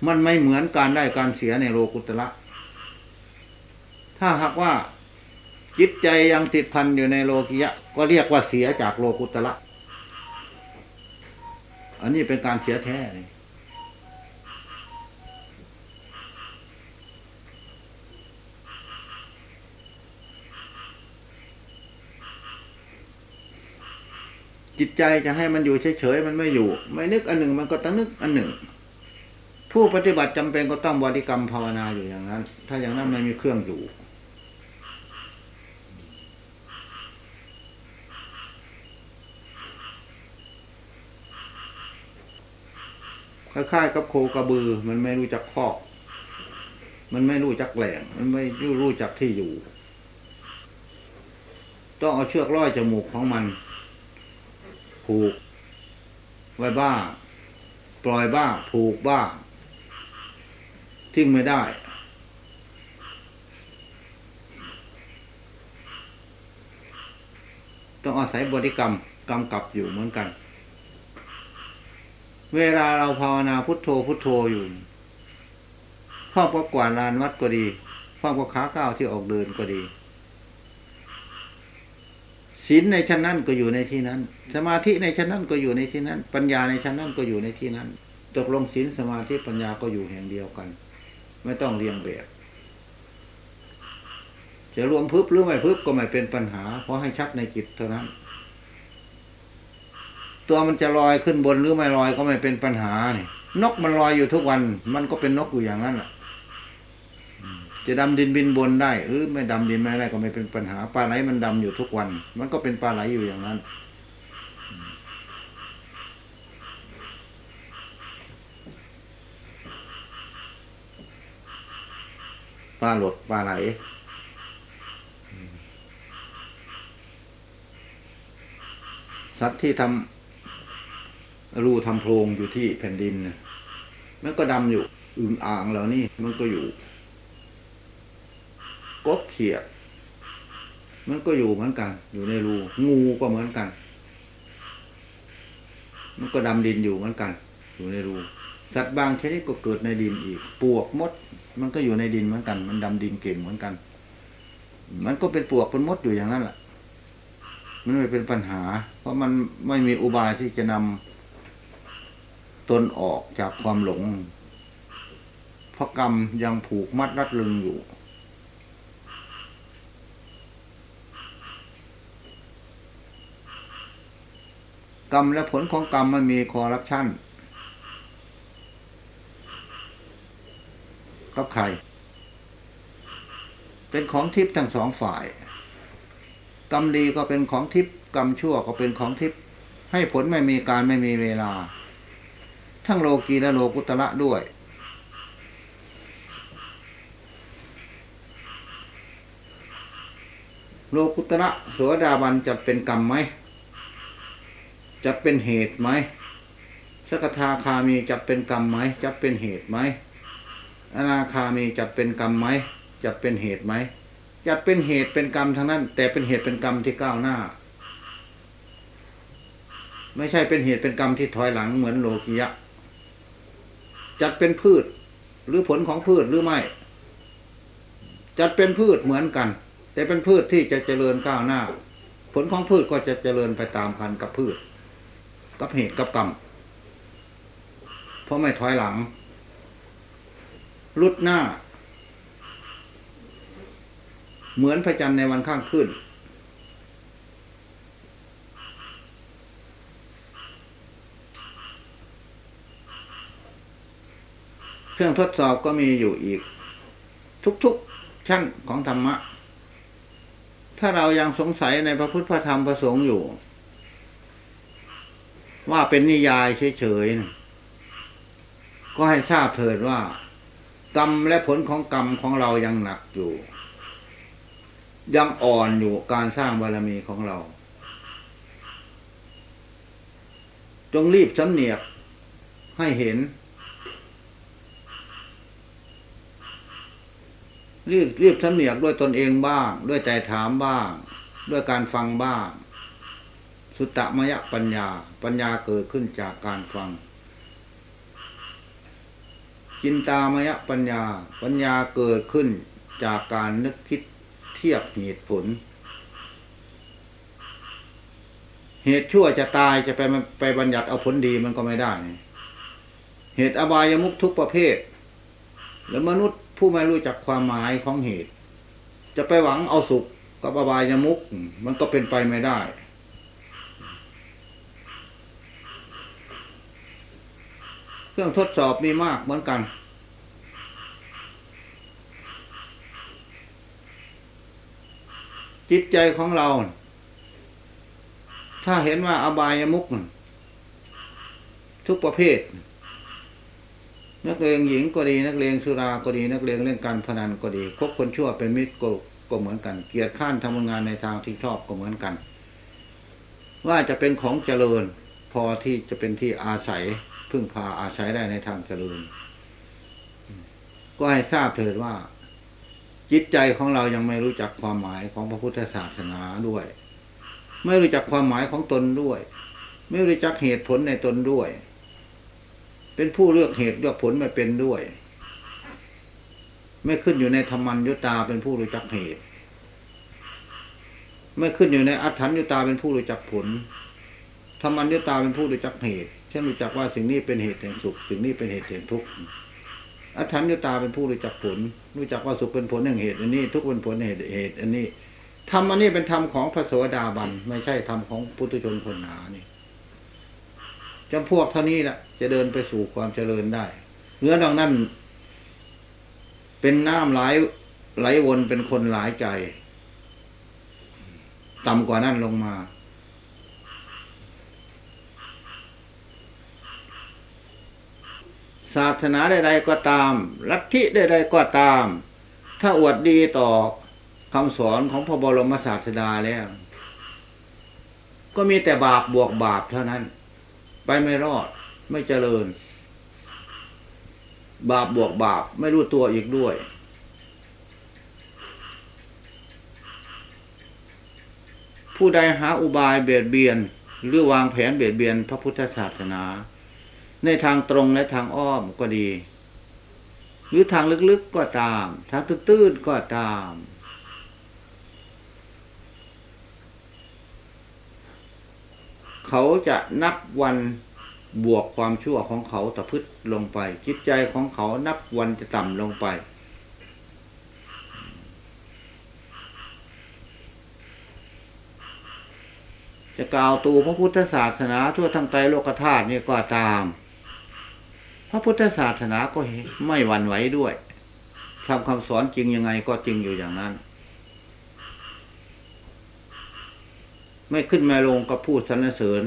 มันไม่เหมือนการได้การเสียในโลกุตระถ้าหากว่าจิตใจยังติดพันอยู่ในโลกิยะ ก็เรียกว่าเสียจากโลกุตระอันนี้เป็นการเสียแท้เลย จิตใจจะให้มันอยู่เฉยๆมันไม่อยู่ ไม่นึกอันหนึ่งมันก็ต้องนึกอันหนึ่ง ผู้ปฏิบัติจำเป็นก็ต้องบริกรรมภาวนาอยู่อย่างนั้น ถ้าอย่างนั้นไม่มีเครื่องอยู่ คล้ายๆกับโคกระบือ มันไม่รู้จักคอก มันไม่รู้จักแหล่ง มันไม่รู้จักที่อยู่ ต้องเอาเชือกร้อยจมูกของมัน ผูก ไว้บ้าง ปล่อยบ้าง ผูกบ้าง ทิ้งไม่ได้ ต้องอาศัยบริกรรมกำกับอยู่เหมือนกัน เวลาเราภาวนาพุทโธพุทโธอยู่พ่อก็กวาดลานวัดก็ดีพ่อก็ขาก้าวที่ออกเดินก็ดี ศีลในชั้นนั้นก็อยู่ในที่นั้น สมาธิในชั้นนั้นก็อยู่ในที่นั้น ปัญญาในชั้นนั้นก็อยู่ในที่นั้นตกลงศีลสมาธิปัญญาก็อยู่แห่งเดียวกัน ไม่ต้องเรียงแบบจะรวมพึบหรือไม่พึบก็ไม่เป็นปัญหาเพราะให้ชัดในจิตเท่านั้น ตัวมันจะลอยขึ้นบนหรือไม่ลอยก็ไม่เป็นปัญหานี่นกมันลอยอยู่ทุกวัน มันก็เป็นนกอยู่อย่างนั้นแหละ จะดำดินบินบนได้หรือไม่ดำดินไม่ได้ก็ไม่เป็นปัญหาปลาไหลมันดำอยู่ทุกวัน มันก็เป็นปลาไหลอยู่อย่างนั้นปลาหลดปลาไหลสัตว์ที่ทำรูทำโพรงอยู่ที่แผ่นดินน่ะมันก็ดำอยู่อึ่งอ่างเหล่านี้มันก็อยู่ กบเขียดมันก็อยู่เหมือนกัน อยู่ในรู งูก็เหมือนกัน มันก็ดำดินอยู่เหมือนกัน อยู่ในรู สัตว์บางชนิดก็เกิดในดินอีก ปวกมด มันก็อยู่ในดินเหมือนกัน มันดำดินเก่งเหมือนกัน มันก็เป็นปวกเป็นมดอยู่อย่างนั้นแหละมันไม่เป็นปัญหา เพราะมันไม่มีอุบายที่จะนำตนออกจากความหลงเพราะกรรมยังผูกมัดรัดลึงอยู่ กรรมและผลของกรรมมันมีคอร์รัปชันกับใคร เป็นของทิพย์ทั้งสองฝ่าย กรรมดีก็เป็นของทิพย์กรรมชั่วก็เป็นของทิพย์ให้ผลไม่มีการไม่มีเวลา ทั้งโลกีและโลกุตระด้วย โลกุตระโสดาบันจัดเป็นกรรมไหม จัดเป็นเหตุไหมสกทาคามีจัดเป็นกรรมไหมจัดเป็นเหตุไหมอนาคามีจัดเป็นกรรมไหมจัดเป็นเหตุไหมจัดเป็นเหตุเป็นกรรมทั้งนั้น แต่เป็นเหตุเป็นกรรมที่ก้าวหน้า ไม่ใช่เป็นเหตุเป็นกรรมที่ถอยหลังเหมือนโลกิยะจัดเป็นพืชหรือผลของพืชหรือไม่จัดเป็นพืชเหมือนกัน แต่เป็นพืชที่จะเจริญก้าวหน้า ผลของพืชก็จะเจริญไปตามกันกับพืช กับเหตุกับกรรมเพราะไม่ถอยหลัง รุดหน้า เหมือนพระจันทร์ในวันข้างขึ้น เครื่องทดสอบก็มีอยู่อีก ทุกๆชั้นของธรรมะ ถ้าเรายังสงสัยในพระพุทธพระธรรมพระสงฆ์อยู่ ว่าเป็นนิยายเฉยๆก็ให้ทราบเถิดว่า กรรมและผลของกรรมของเรายังหนักอยู่ ยังอ่อนอยู่การสร้างบารมีของเรา จงรีบสำเนียกให้เห็นรีบรีบสำเนียกด้วยตนเองบ้าง ด้วยแต่ถามบ้าง ด้วยการฟังบ้าง สุตตมยปัญญา ปัญญาเกิดขึ้นจากการฟัง จินตามยปัญญา ปัญญาเกิดขึ้นจากการนึกคิดเทียบเหตุผล เหตุชั่วจะตายจะไปไปบัญญัติเอาผลดีมันก็ไม่ได้ เหตุอบายมุขทุกประเภท แล้วมนุษย์ผู้ไม่รู้จักความหมายของเหตุ จะไปหวังเอาสุขกับอบายมุขมันก็เป็นไปไม่ได้ เครื่องทดสอบมีมากเหมือนกัน จิตใจของเรา ถ้าเห็นว่าอบายมุขทุกประเภท นักเลงหญิงก็ดี นักเลงสุราก็ดี นักเลงเล่นการพนันก็ดีคบคนชั่วเป็นมิตรก็ก็เหมือนกัน เกียรติข้านทำงานในทางที่ชอบก็เหมือนกัน ว่าจะเป็นของเจริญ พอที่จะเป็นที่อาศัย พึ่งพาอาศัยได้ในทางเจริญ ก็ให้ทราบเถิดว่า จิตใจของเรายังไม่รู้จักความหมายของพระพุทธศาสนาด้วย ไม่รู้จักความหมายของตนด้วย ไม่รู้จักเหตุผลในตนด้วย เป็นผู้เลือกเหตุเลือกผลไม่เป็นด้วย ไม่ขึ้นอยู่ในธรรมัญญตาเป็นผู้รู้จักเหตุไม่ขึ้นอยู่ในอัฏฐัญญตาเป็นผู้รู้จักผลธรรมัญญตาเป็นผู้รู้จักเหตุ ช่นรู้จักว่าสิ่งนี้เป็นเหตุแห่งสุข สิ่งนี้เป็นเหตุแห่งทุกข์อัฏฐัญญตาเป็นผู้รู้จักผล รู้จักว่าสุขเป็นผลแห่งเหตุอันนี้ ทุกข์เป็นผลแห่งเหตุเหตุอันนี้ธรรมอันนี้เป็นธรรมของพระโสดาบัน ไม่ใช่ธรรมของปุถุชนคนหนานี่จำพวกเท่านี้แหละจะเดินไปสู่ความเจริญได้เนื้อดังนั้น เป็นน้ำไหลไหลวนเป็นคนหลายใจ ต่ำกว่านั้นลงมา ศาสนาใดๆก็ตาม ลัทธิใดๆก็ตาม ถ้าอวดดีต่อคำสอนของพระบรมศาสดาแล้ว ก็มีแต่บาปบวกบาปเท่านั้น ไปไม่รอดไม่เจริญ บาปบวกบาปไม่รู้ตัวอีกด้วย ผู้ใดหาอุบายเบียดเบียน หรือวางแผนเบียดเบียนพระพุทธศาสนา ในทางตรงและทางอ้อมก็ดี หรือทางลึกๆก็ตาม ทางตื้นๆก็ตาม เขาจะนับวันบวกความชั่วของเขาตะพึดลงไป จิตใจของเขานับวันจะต่ำลงไป จะกล่าวตูพระพุทธศาสนาทั่วทั้งไตรโลกธาตุนี่ก็ตาม ระพุทธศาสนาก็ไม่หวั่นไหวด้วยทำคำสอนจริงยังไงก็จริงอยู่อย่างนั้น ไม่ขึ้นมาลงกับพูดสรรเสริญ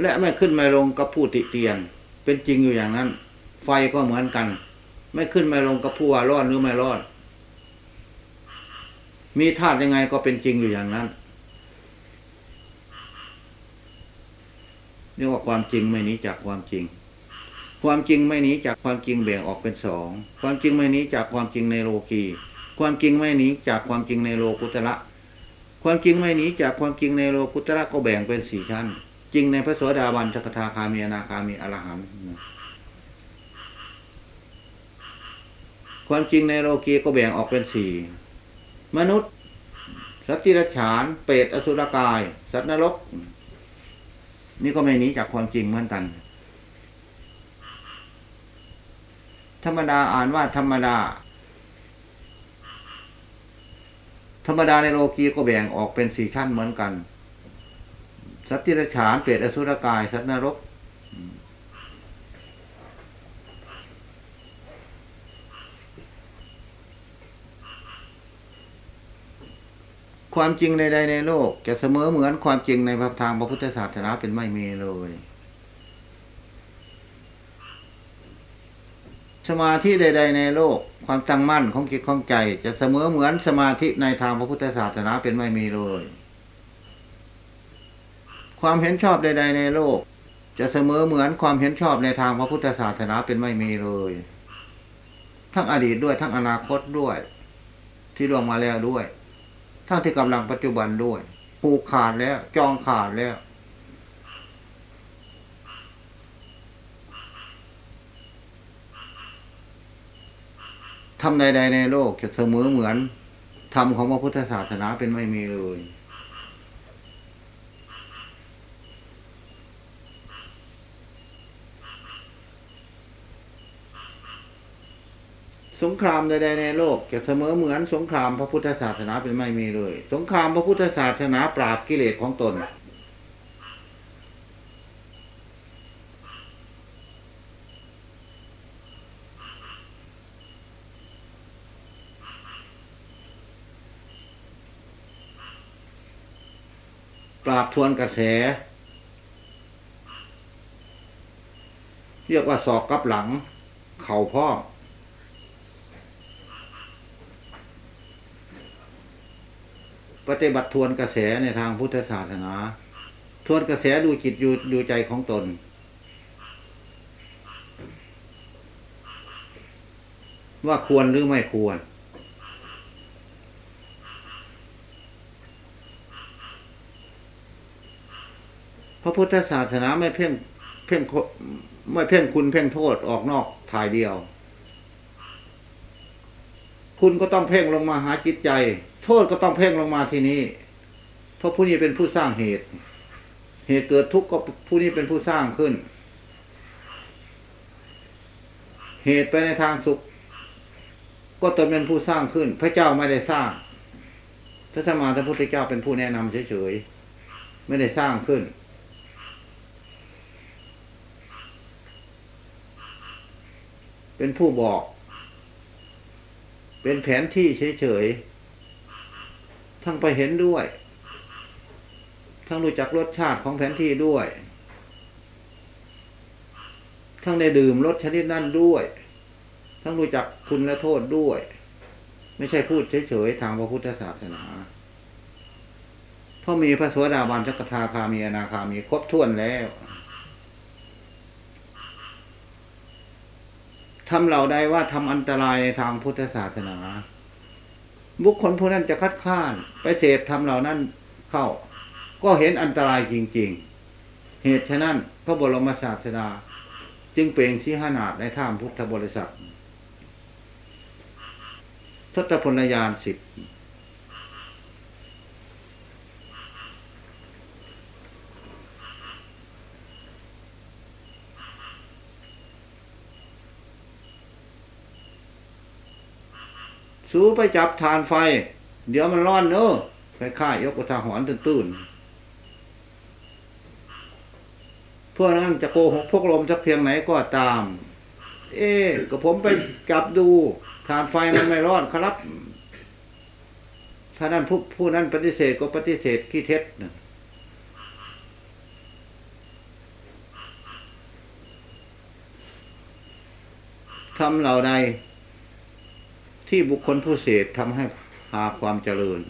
และไม่ขึ้นมาลงกับผู้ติเตียน เป็นจริงอยู่อย่างนั้น ไฟก็เหมือนกัน ไม่ขึ้นมาลงกับผู้ว่ารอนหรือไม่รอนมีธาตุยังไงก็เป็นจริงอยู่อย่างนั้นเรียกว่าความจริงไม่นี้จากความจริง ความจริงไม่หนีจากความจริงแบ่งออกเป็นสองความจริงไม่หนีจากความจริงในโลกีความจริงไม่หนีจากความจริงในโลกุตระความจริงไม่หนีจากความจริงในโลกุตระก็แบ่งเป็นสี่ชั้น จริงในพระโสดาบันสกทาคามีนาคามีอรหันต์ความจริงในโลกีก็แบ่งออกเป็นสี่มนุษย์ สัตว์ที่รัฉานเปรตอสุรกาย สัตว์นรก นี่ก็ไม่หนีจากความจริงเหมือนกัน ธรรมดาอ่านว่าธรรมดา ธรรมดาในโลกีก็แบ่งออกเป็นสี่ชั้นเหมือนกัน สัตว์ที่รัจฉานเปรตอสุรกาย สัตว์นรก ความจริงใดๆในโลก จะเสมอเหมือนความจริงในพระทางพระพุทธศาสนาเป็นไม่มีเลย สมาธิใด ๆ ในโลก ความตั้งมั่นของจิตของใจ จะเสมอเหมือนสมาธิในทางพระพุทธศาสนาเป็นไม่มีเลย ความเห็นชอบใด ๆ ในโลก จะเสมอเหมือนความเห็นชอบในทางพระพุทธศาสนาเป็นไม่มีเลย ทั้งอดีตด้วยทั้งอนาคตด้วย ที่ล่วงมาแล้วด้วย ทั้งที่กำลังปัจจุบันด้วยผูกขาดแล้ว จองขาดแล้ว ทำใด ๆ ในโลกจะเสมอเหมือนธรรมของพระพุทธศาสนาเป็นไม่มีเลยสงครามใดๆในโลกจะเสมอเหมือนสงครามพระพุทธศาสนาเป็นไม่มีเลย สงครามพระพุทธศาสนาปราบกิเลสของตน ปราบทวนกระแส เรียกว่าศอกกับหลัง เข่าพ่อปฏิบัติทวนกระแสในทางพุทธศาสนา ทวนกระแสดูจิตดูดูใจของตน ว่าควรหรือไม่ควร ระพุทธศาสนาไม่เพ่งเพ่งคไม่เพ่งคุณเพ่งโทษออกนอกถ่ายเดียว คุณก็ต้องเพ่งลงมาหาจิตใจ โทษก็ต้องเพ่งลงมาที่นี้เพราะผู้นี้เป็นผู้สร้างเหตุ เหตุเกิดทุกข์ก็ผู้นี้เป็นผู้สร้างขึ้น เหตุไปในทางสุข ก็ตนเป็นผู้สร้างขึ้น พระเจ้าไม่ได้สร้างพระสมมาสัมพุทธเจ้าเป็นผู้แนะนำเฉยๆไม่ได้สร้างขึ้น เป็นผู้บอก เป็นแผนที่เฉยๆ ทั้งไปเห็นด้วย ทั้งรู้จักรสชาติของแผนที่ด้วย ทั้งได้ดื่มรสชนิดนั้นด้วย ทั้งรู้จักคุณและโทษด้วย ไม่ใช่พูดเฉยๆ ทางพระพุทธศาสนาเพราะมีพระสวสดาบาลจักทาคามีอนาคามีครบถ้วนแล้ว ทำเหล่าใดว่าทำอันตรายในทางพุทธศาสนา บุคคลผู้นั้นจะคัดค้านไปเสพทำเหล่านั้นเข้า ก็เห็นอันตรายจริง ๆ เหตุฉะนั้น พระบรมศาสดาจึงเปล่งที่หนาดในท่ามพุทธบริษัททศพลยานสิบสู ไปจับทานไฟ เดี๋ยวมันร้อนเนอะไปค่ายยกกระทาหอนตื้นๆพวกนั้นจะโกหกพวกลมสักเพียงไหนก็ตาม เอ๊ะก็ผมไปจับดูทานไฟมันไม่ร้อนครับถ้านั้นผู้ผู้นั้นปฏิเสธก็ปฏิเสธขี้เท็จนะทำเหล่าใด ที่บุคคลผู้เสพทำให้หาความเจริญ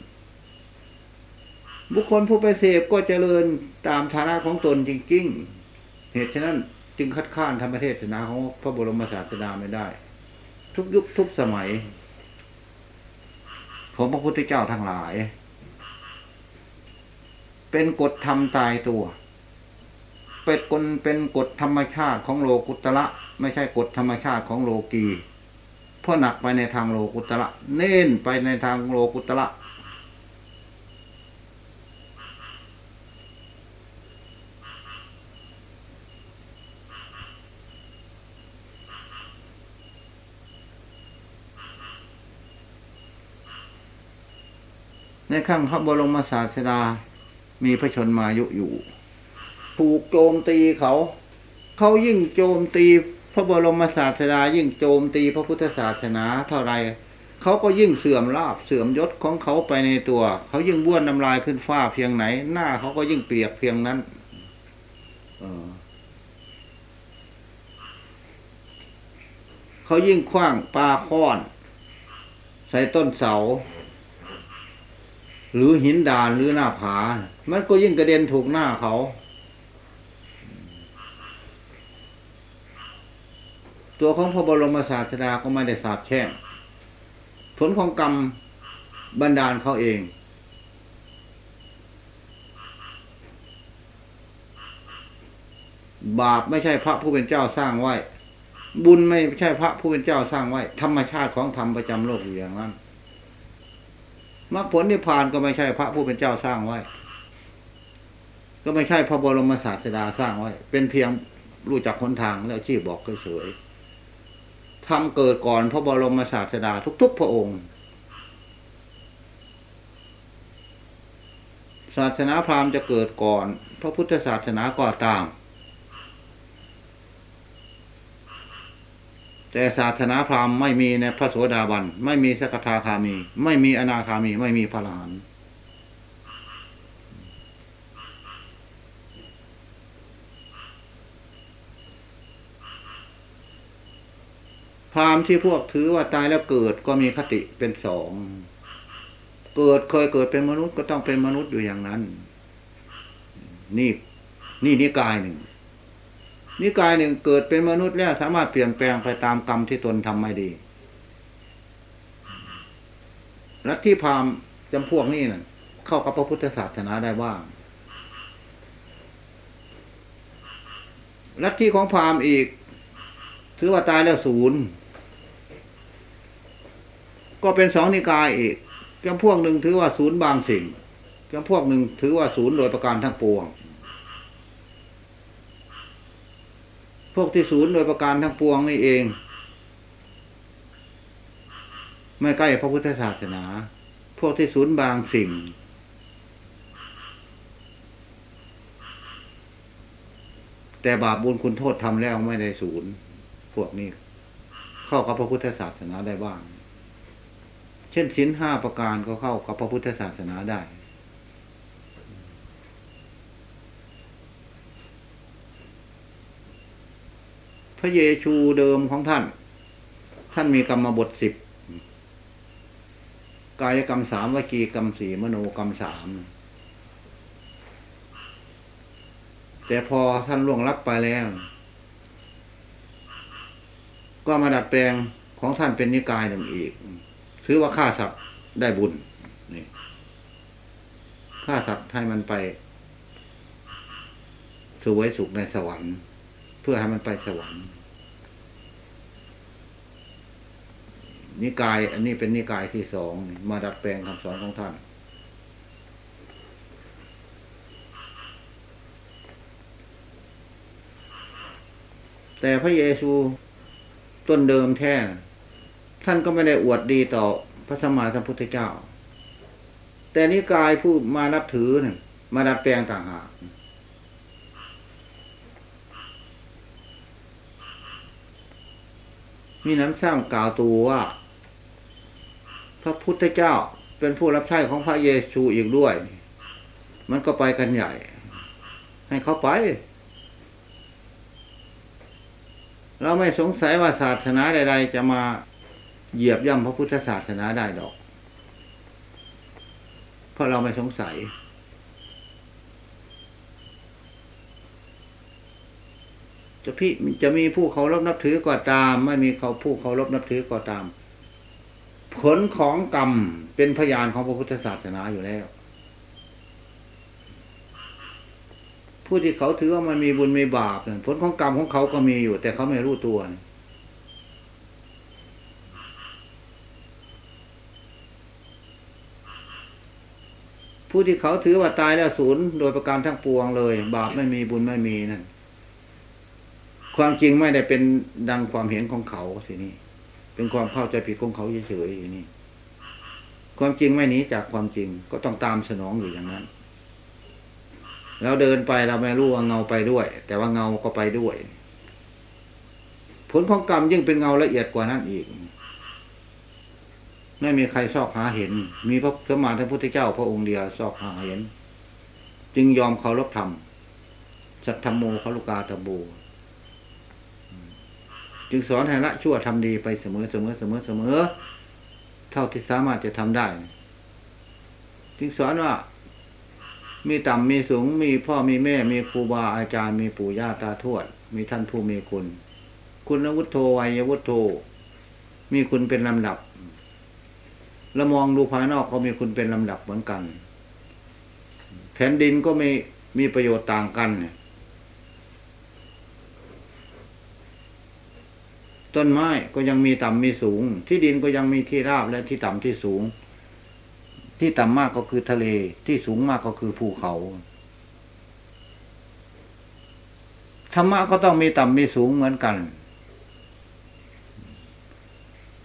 บุคคลผู้ไปเสพก็เจริญตามฐานะของตนจริงๆ เหตุฉะนั้นจึงคัดค้านธรรมเทศนาของพระบรมศาสดาไม่ได้ ทุกยุคทุกสมัย ของพระพุทธเจ้าทั้งหลาย เป็นกฎธรรมตายตัว เป็นกฎเป็นกฎธรรมชาติของโลกุตระไม่ใช่กฎธรรมชาติของโลกี เพราะหนักไปในทางโลกุตระเน้นไปในทางโลกุตระในข้างพระบรมศาสดา มีพระชนมายุอยู่ ถูกโจมตีเขา เขายิ่งโจมตี พระบรมศาสดายิ่งโจมตีพระพุทธศาสนาเท่าไรเขาก็ยิ่งเสื่อมลาบเสื่อมยศของเขาไปในตัว เขายิ่งบ้วนน้ำลายขึ้นฟ้าเพียงไหน หน้าเขาก็ยิ่งเปียกเพียงนั้นเขายิ่งคว้างปลาค้อน ใส่ต้นเสา หรือหินดานหรือหน้าผา มันก็ยิ่งกระเด็นถูกหน้าเขา ตัวของพระบรมศาสดาก็ไม่ได้สาบแช่งผลของกรรมบันดาลเขาเอง บาปไม่ใช่พระผู้เป็นเจ้าสร้างไว้ บุญไม่ใช่พระผู้เป็นเจ้าสร้างไว้ ธรรมชาติของธรรมประจำโลกอยู่อย่างนั้นมรรคผลนิพพานก็ไม่ใช่พระผู้เป็นเจ้าสร้างไว้ ก็ไม่ใช่พระบรมศาสดาสร้างไว้ เป็นเพียงรู้จักหนทางแล้วชี้บอกเฉยๆ ทำเกิดก่อนพระบรมศาสดาทุก ๆ พระองค์ ศาสนาพราหมณ์จะเกิดก่อน พระพุทธศาสนาก็ตาม แต่ศาสนาพราหมณ์ไม่มีในพระโสดาบัน ไม่มีสกทาคามี ไม่มีอนาคามี ไม่มีพระอรหัน พราหมณ์ที่พวกถือว่าตายแล้วเกิดก็มีคติเป็นสองเกิดเคยเกิดเป็นมนุษย์ก็ต้องเป็นมนุษย์อยู่อย่างนั้น นี่นี่นิกายหนึ่งนิกายหนึ่งเกิดเป็นมนุษย์แล้วสามารถเปลี่ยนแปลงไปตามกรรมที่ตนทำไม่ดีลัทธิพราหมณ์จำพวกนี้น่ะ เข้ากับพระพุทธศาสนาได้บ้างลัทธิของพราหมณ์อีก ถือว่าตายแล้วศูนย์ ก็เป็นสองนิกายอีกจำพวกหนึ่งถือว่าศูนย์บางสิ่งจำพวกหนึ่งถือว่าศูนย์โดยประการทั้งปวง พวกที่ศูนย์โดยประการทั้งปวงนี่เอง ไม่ใกล้พระพุทธศาสนา พวกที่ศูนย์บางสิ่ง แต่บาปบุญคุณโทษทำแล้วไม่ได้ศูนย์ พวกนี้ เข้ากับพระพุทธศาสนาได้บ้าง เช่นศีลห้าประการก็เข้ากับพระพุทธศาสนาได้ พระเยชูเดิมของท่าน ท่านมีกรรมบทสิบกายกรรมสามวจีกรรมสี่มโนกรรมสามแต่พอท่านล่วงลับไปแล้ว ก็มาดัดแปลงของท่านเป็นนิกายหนึ่งอีก ถือว่าฆ่าสัตว์ได้บุญนี่ฆ่าสัตว์ให้มันไปสวยสุขในสวรรค์ เพื่อให้มันไปสวรรค์ นิกาย อันนี้เป็นนิกายที่สองมาดัดแปลงคำสอนของท่านแต่พระเยซูต้นเดิมแท้ ท่านก็ไม่ได้อวดดีต่อพระสมมาสัมพุทธเจ้า แต่นิกายผู้มานับถือเนี่ยมาดัดแปลงต่างหากมีน้ำซ้ำกล่าวตัวว่า พระพุทธเจ้าเป็นผู้รับใช้ของพระเยซูอีกด้วย มันก็ไปกันใหญ่ ให้เขาไป เราไม่สงสัยว่าศาสนาใด ๆ จะมา เหยียบย่ำพระพุทธศาสนาได้ดอก เพราะเราไม่สงสัย จะพี่จะมีผู้เคารพนับถือก็ตาม ไม่มีเขาผู้เคารพนับถือก็ตาม ผลของกรรมเป็นพยานของพระพุทธศาสนาอยู่แล้ว ผู้ที่เขาถือว่ามันมีบุญมีบาปผลของกรรมของเขาก็มีอยู่ แต่เขาไม่รู้ตัว ผู้ที่เขาถือว่าตายแล้วศูนย์โดยประการทั้งปวงเลย บาปไม่มีบุญไม่มีนั่นความจริงไม่ได้เป็นดังความเห็นของเขาสินี่เป็นความเข้าใจผิดของเขาเฉยๆอย่างนี้ความจริงไม่หนีจากความจริงก็ต้องตามสนองอยู่อย่างนั้นแล้วเดินไปเราไม่รู้ว่าเงาไปด้วย แต่ว่าเงาก็ไปด้วย ผลของกรรมยิ่งเป็นเงาละเอียดกว่านั้นอีก ไม่มีใครซอกหาเห็น มีพระสมมาทัพพุทธเจ้าพระองค์เดียวซอกหาเห็น จึงยอมเคารพธรรมสัทธรรมโมคารุกาตะโบจึงสอนให้ละชั่วทำดีไปเสมอเสมอเสมอเสมอ เท่าที่สามารถจะทำได้ จึงสอนว่า มีต่ำมีสูง มีพ่อมีแม่ มีครูบาอาจารย์ มีปู่ย่าตาทวด มีท่านผู้มีคุณ คุณวุฒโธวัยวุฒโธมีคุณเป็นลำดับ แล้วมองดูภายนอกก็มีคุณเป็นลำดับเหมือนกัน แผ่นดินก็มีมีประโยชน์ต่างกันต้นไม้ก็ยังมีต่ำมีสูง ที่ดินก็ยังมีที่ราบและที่ต่ำที่สูง ที่ต่ำมากก็คือทะเลที่สูงมากก็คือภูเขาธรรมะก็ต้องมีต่ำมีสูงเหมือนกัน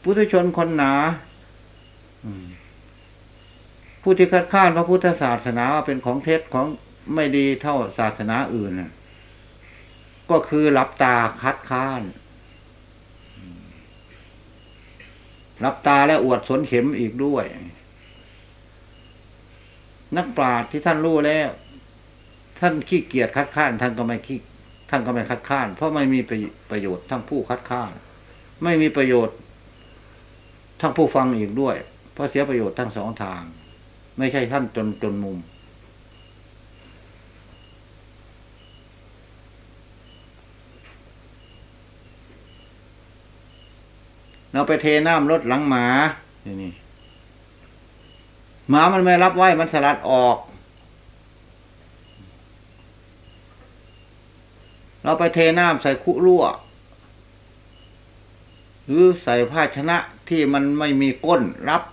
พุทธชนคนหนา ผู้ที่คัดค้านพระพุทธศาสนาว่าเป็นของเท็จของไม่ดีเท่าศาสนาอื่นก็คือหลับตาคัดค้านหลับตาและอวดสนเข็มอีกด้วย นักปราชญ์ที่ท่านรู้แล้ว ท่านขี้เกียจคัดค้าน ท่านก็ไม่ขี้ท่านก็ไม่คัดค้าน เพราะไม่มีประโยชน์ทั้งผู้คัดค้าน ไม่มีประโยชน์ทั้งผู้ฟังอีกด้วย เพราะเสียประโยชน์ทั้งสองทาง ไม่ใช่ท่านจนจนมุม เราไปเทน้ำรถหลังหมานี่นี่หมามันไม่รับไว้มันสลัดออก เราไปเทน้ำใส่คุรั่ว หรือใส่ภาชนะที่มันไม่มีก้นรับ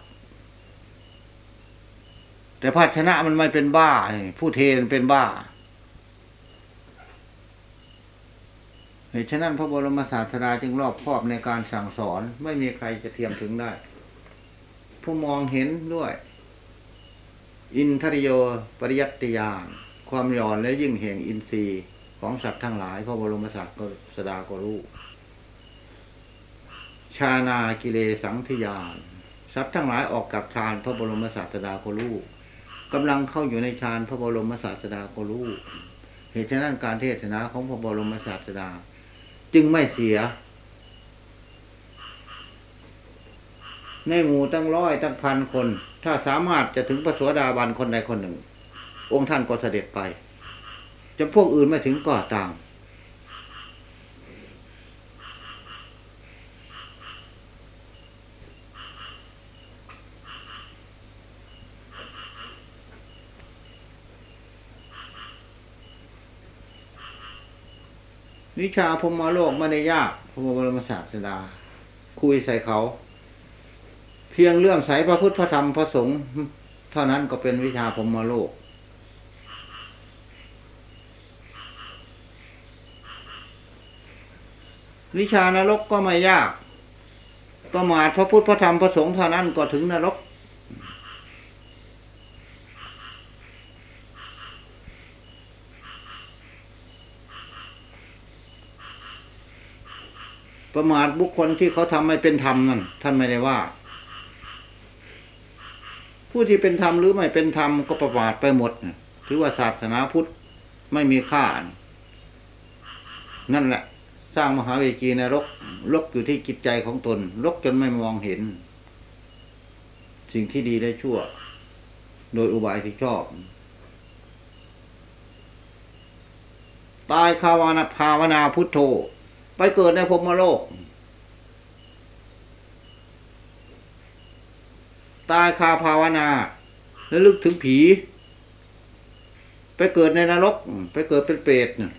แต่ภาชนะมันไม่เป็นบ้าผู้เทนเป็นบ้าเหตุฉะนั้นพระบรมศาสดาจึงรอบครอบในการสั่งสอนไม่มีใครจะเทียมถึงได้ ผู้มองเห็นด้วย อินทริโยปริยัติยานความหย่อนและยิ่งแห่งอินทรีย์ของสัตว์ทั้งหลาย พระบรมศาสดาก็รู้ชานากิเลสังทยานสัตว์ทั้งหลายออกกับฌานพระบรมศาสดาก็รู้ กำลังเข้าอยู่ในฌานพระบรมศาสดาก็รู้ เหตุฉะนั้นการเทศนาของพระบรมศาสดา จึงไม่เสีย ในหมู่ตั้งร้อยตั้งพันคน ถ้าสามารถจะถึงพระสวสดาบันคนใดคนหนึ่ง องค์ท่านก็เสด็จไปจะพวกอื่นไม่ถึงก็ตาม วิชาพรหมโลกไม่ได้ยากพระบรมศาสดา คุยใส่เขา เพียงเรื่องใสพระพุทธพระธรรมพระสงฆ์เท่านั้นก็เป็นวิชาพรหมโลก วิชานรกก็ไม่ยาก ประมาทพระพุทธพระธรรมพระสงฆ์เท่านั้นก็ถึงนรก ประมาทบุคคลที่เขาทำไม่เป็นธรรมนั่นท่านไม่ได้ว่า ผู้ที่เป็นธรรมหรือไม่เป็นธรรมก็ประมาทไปหมดถือว่าศาสนาพุทธไม่มีค่า นั่นแหละ สร้างมหาวิจีในรกลกอยู่ที่จิตใจของตนลกจนไม่มองเห็น สิ่งที่ดีได้ชั่ว โดยอุบายที่ชอบตายคาวานาภาวนาพุทโธ ไปเกิดในพมโลก ตายคาภาวนาแล้วลึกถึงผี ไปเกิดในนรก ไปเกิดเป็นเปรตน่ย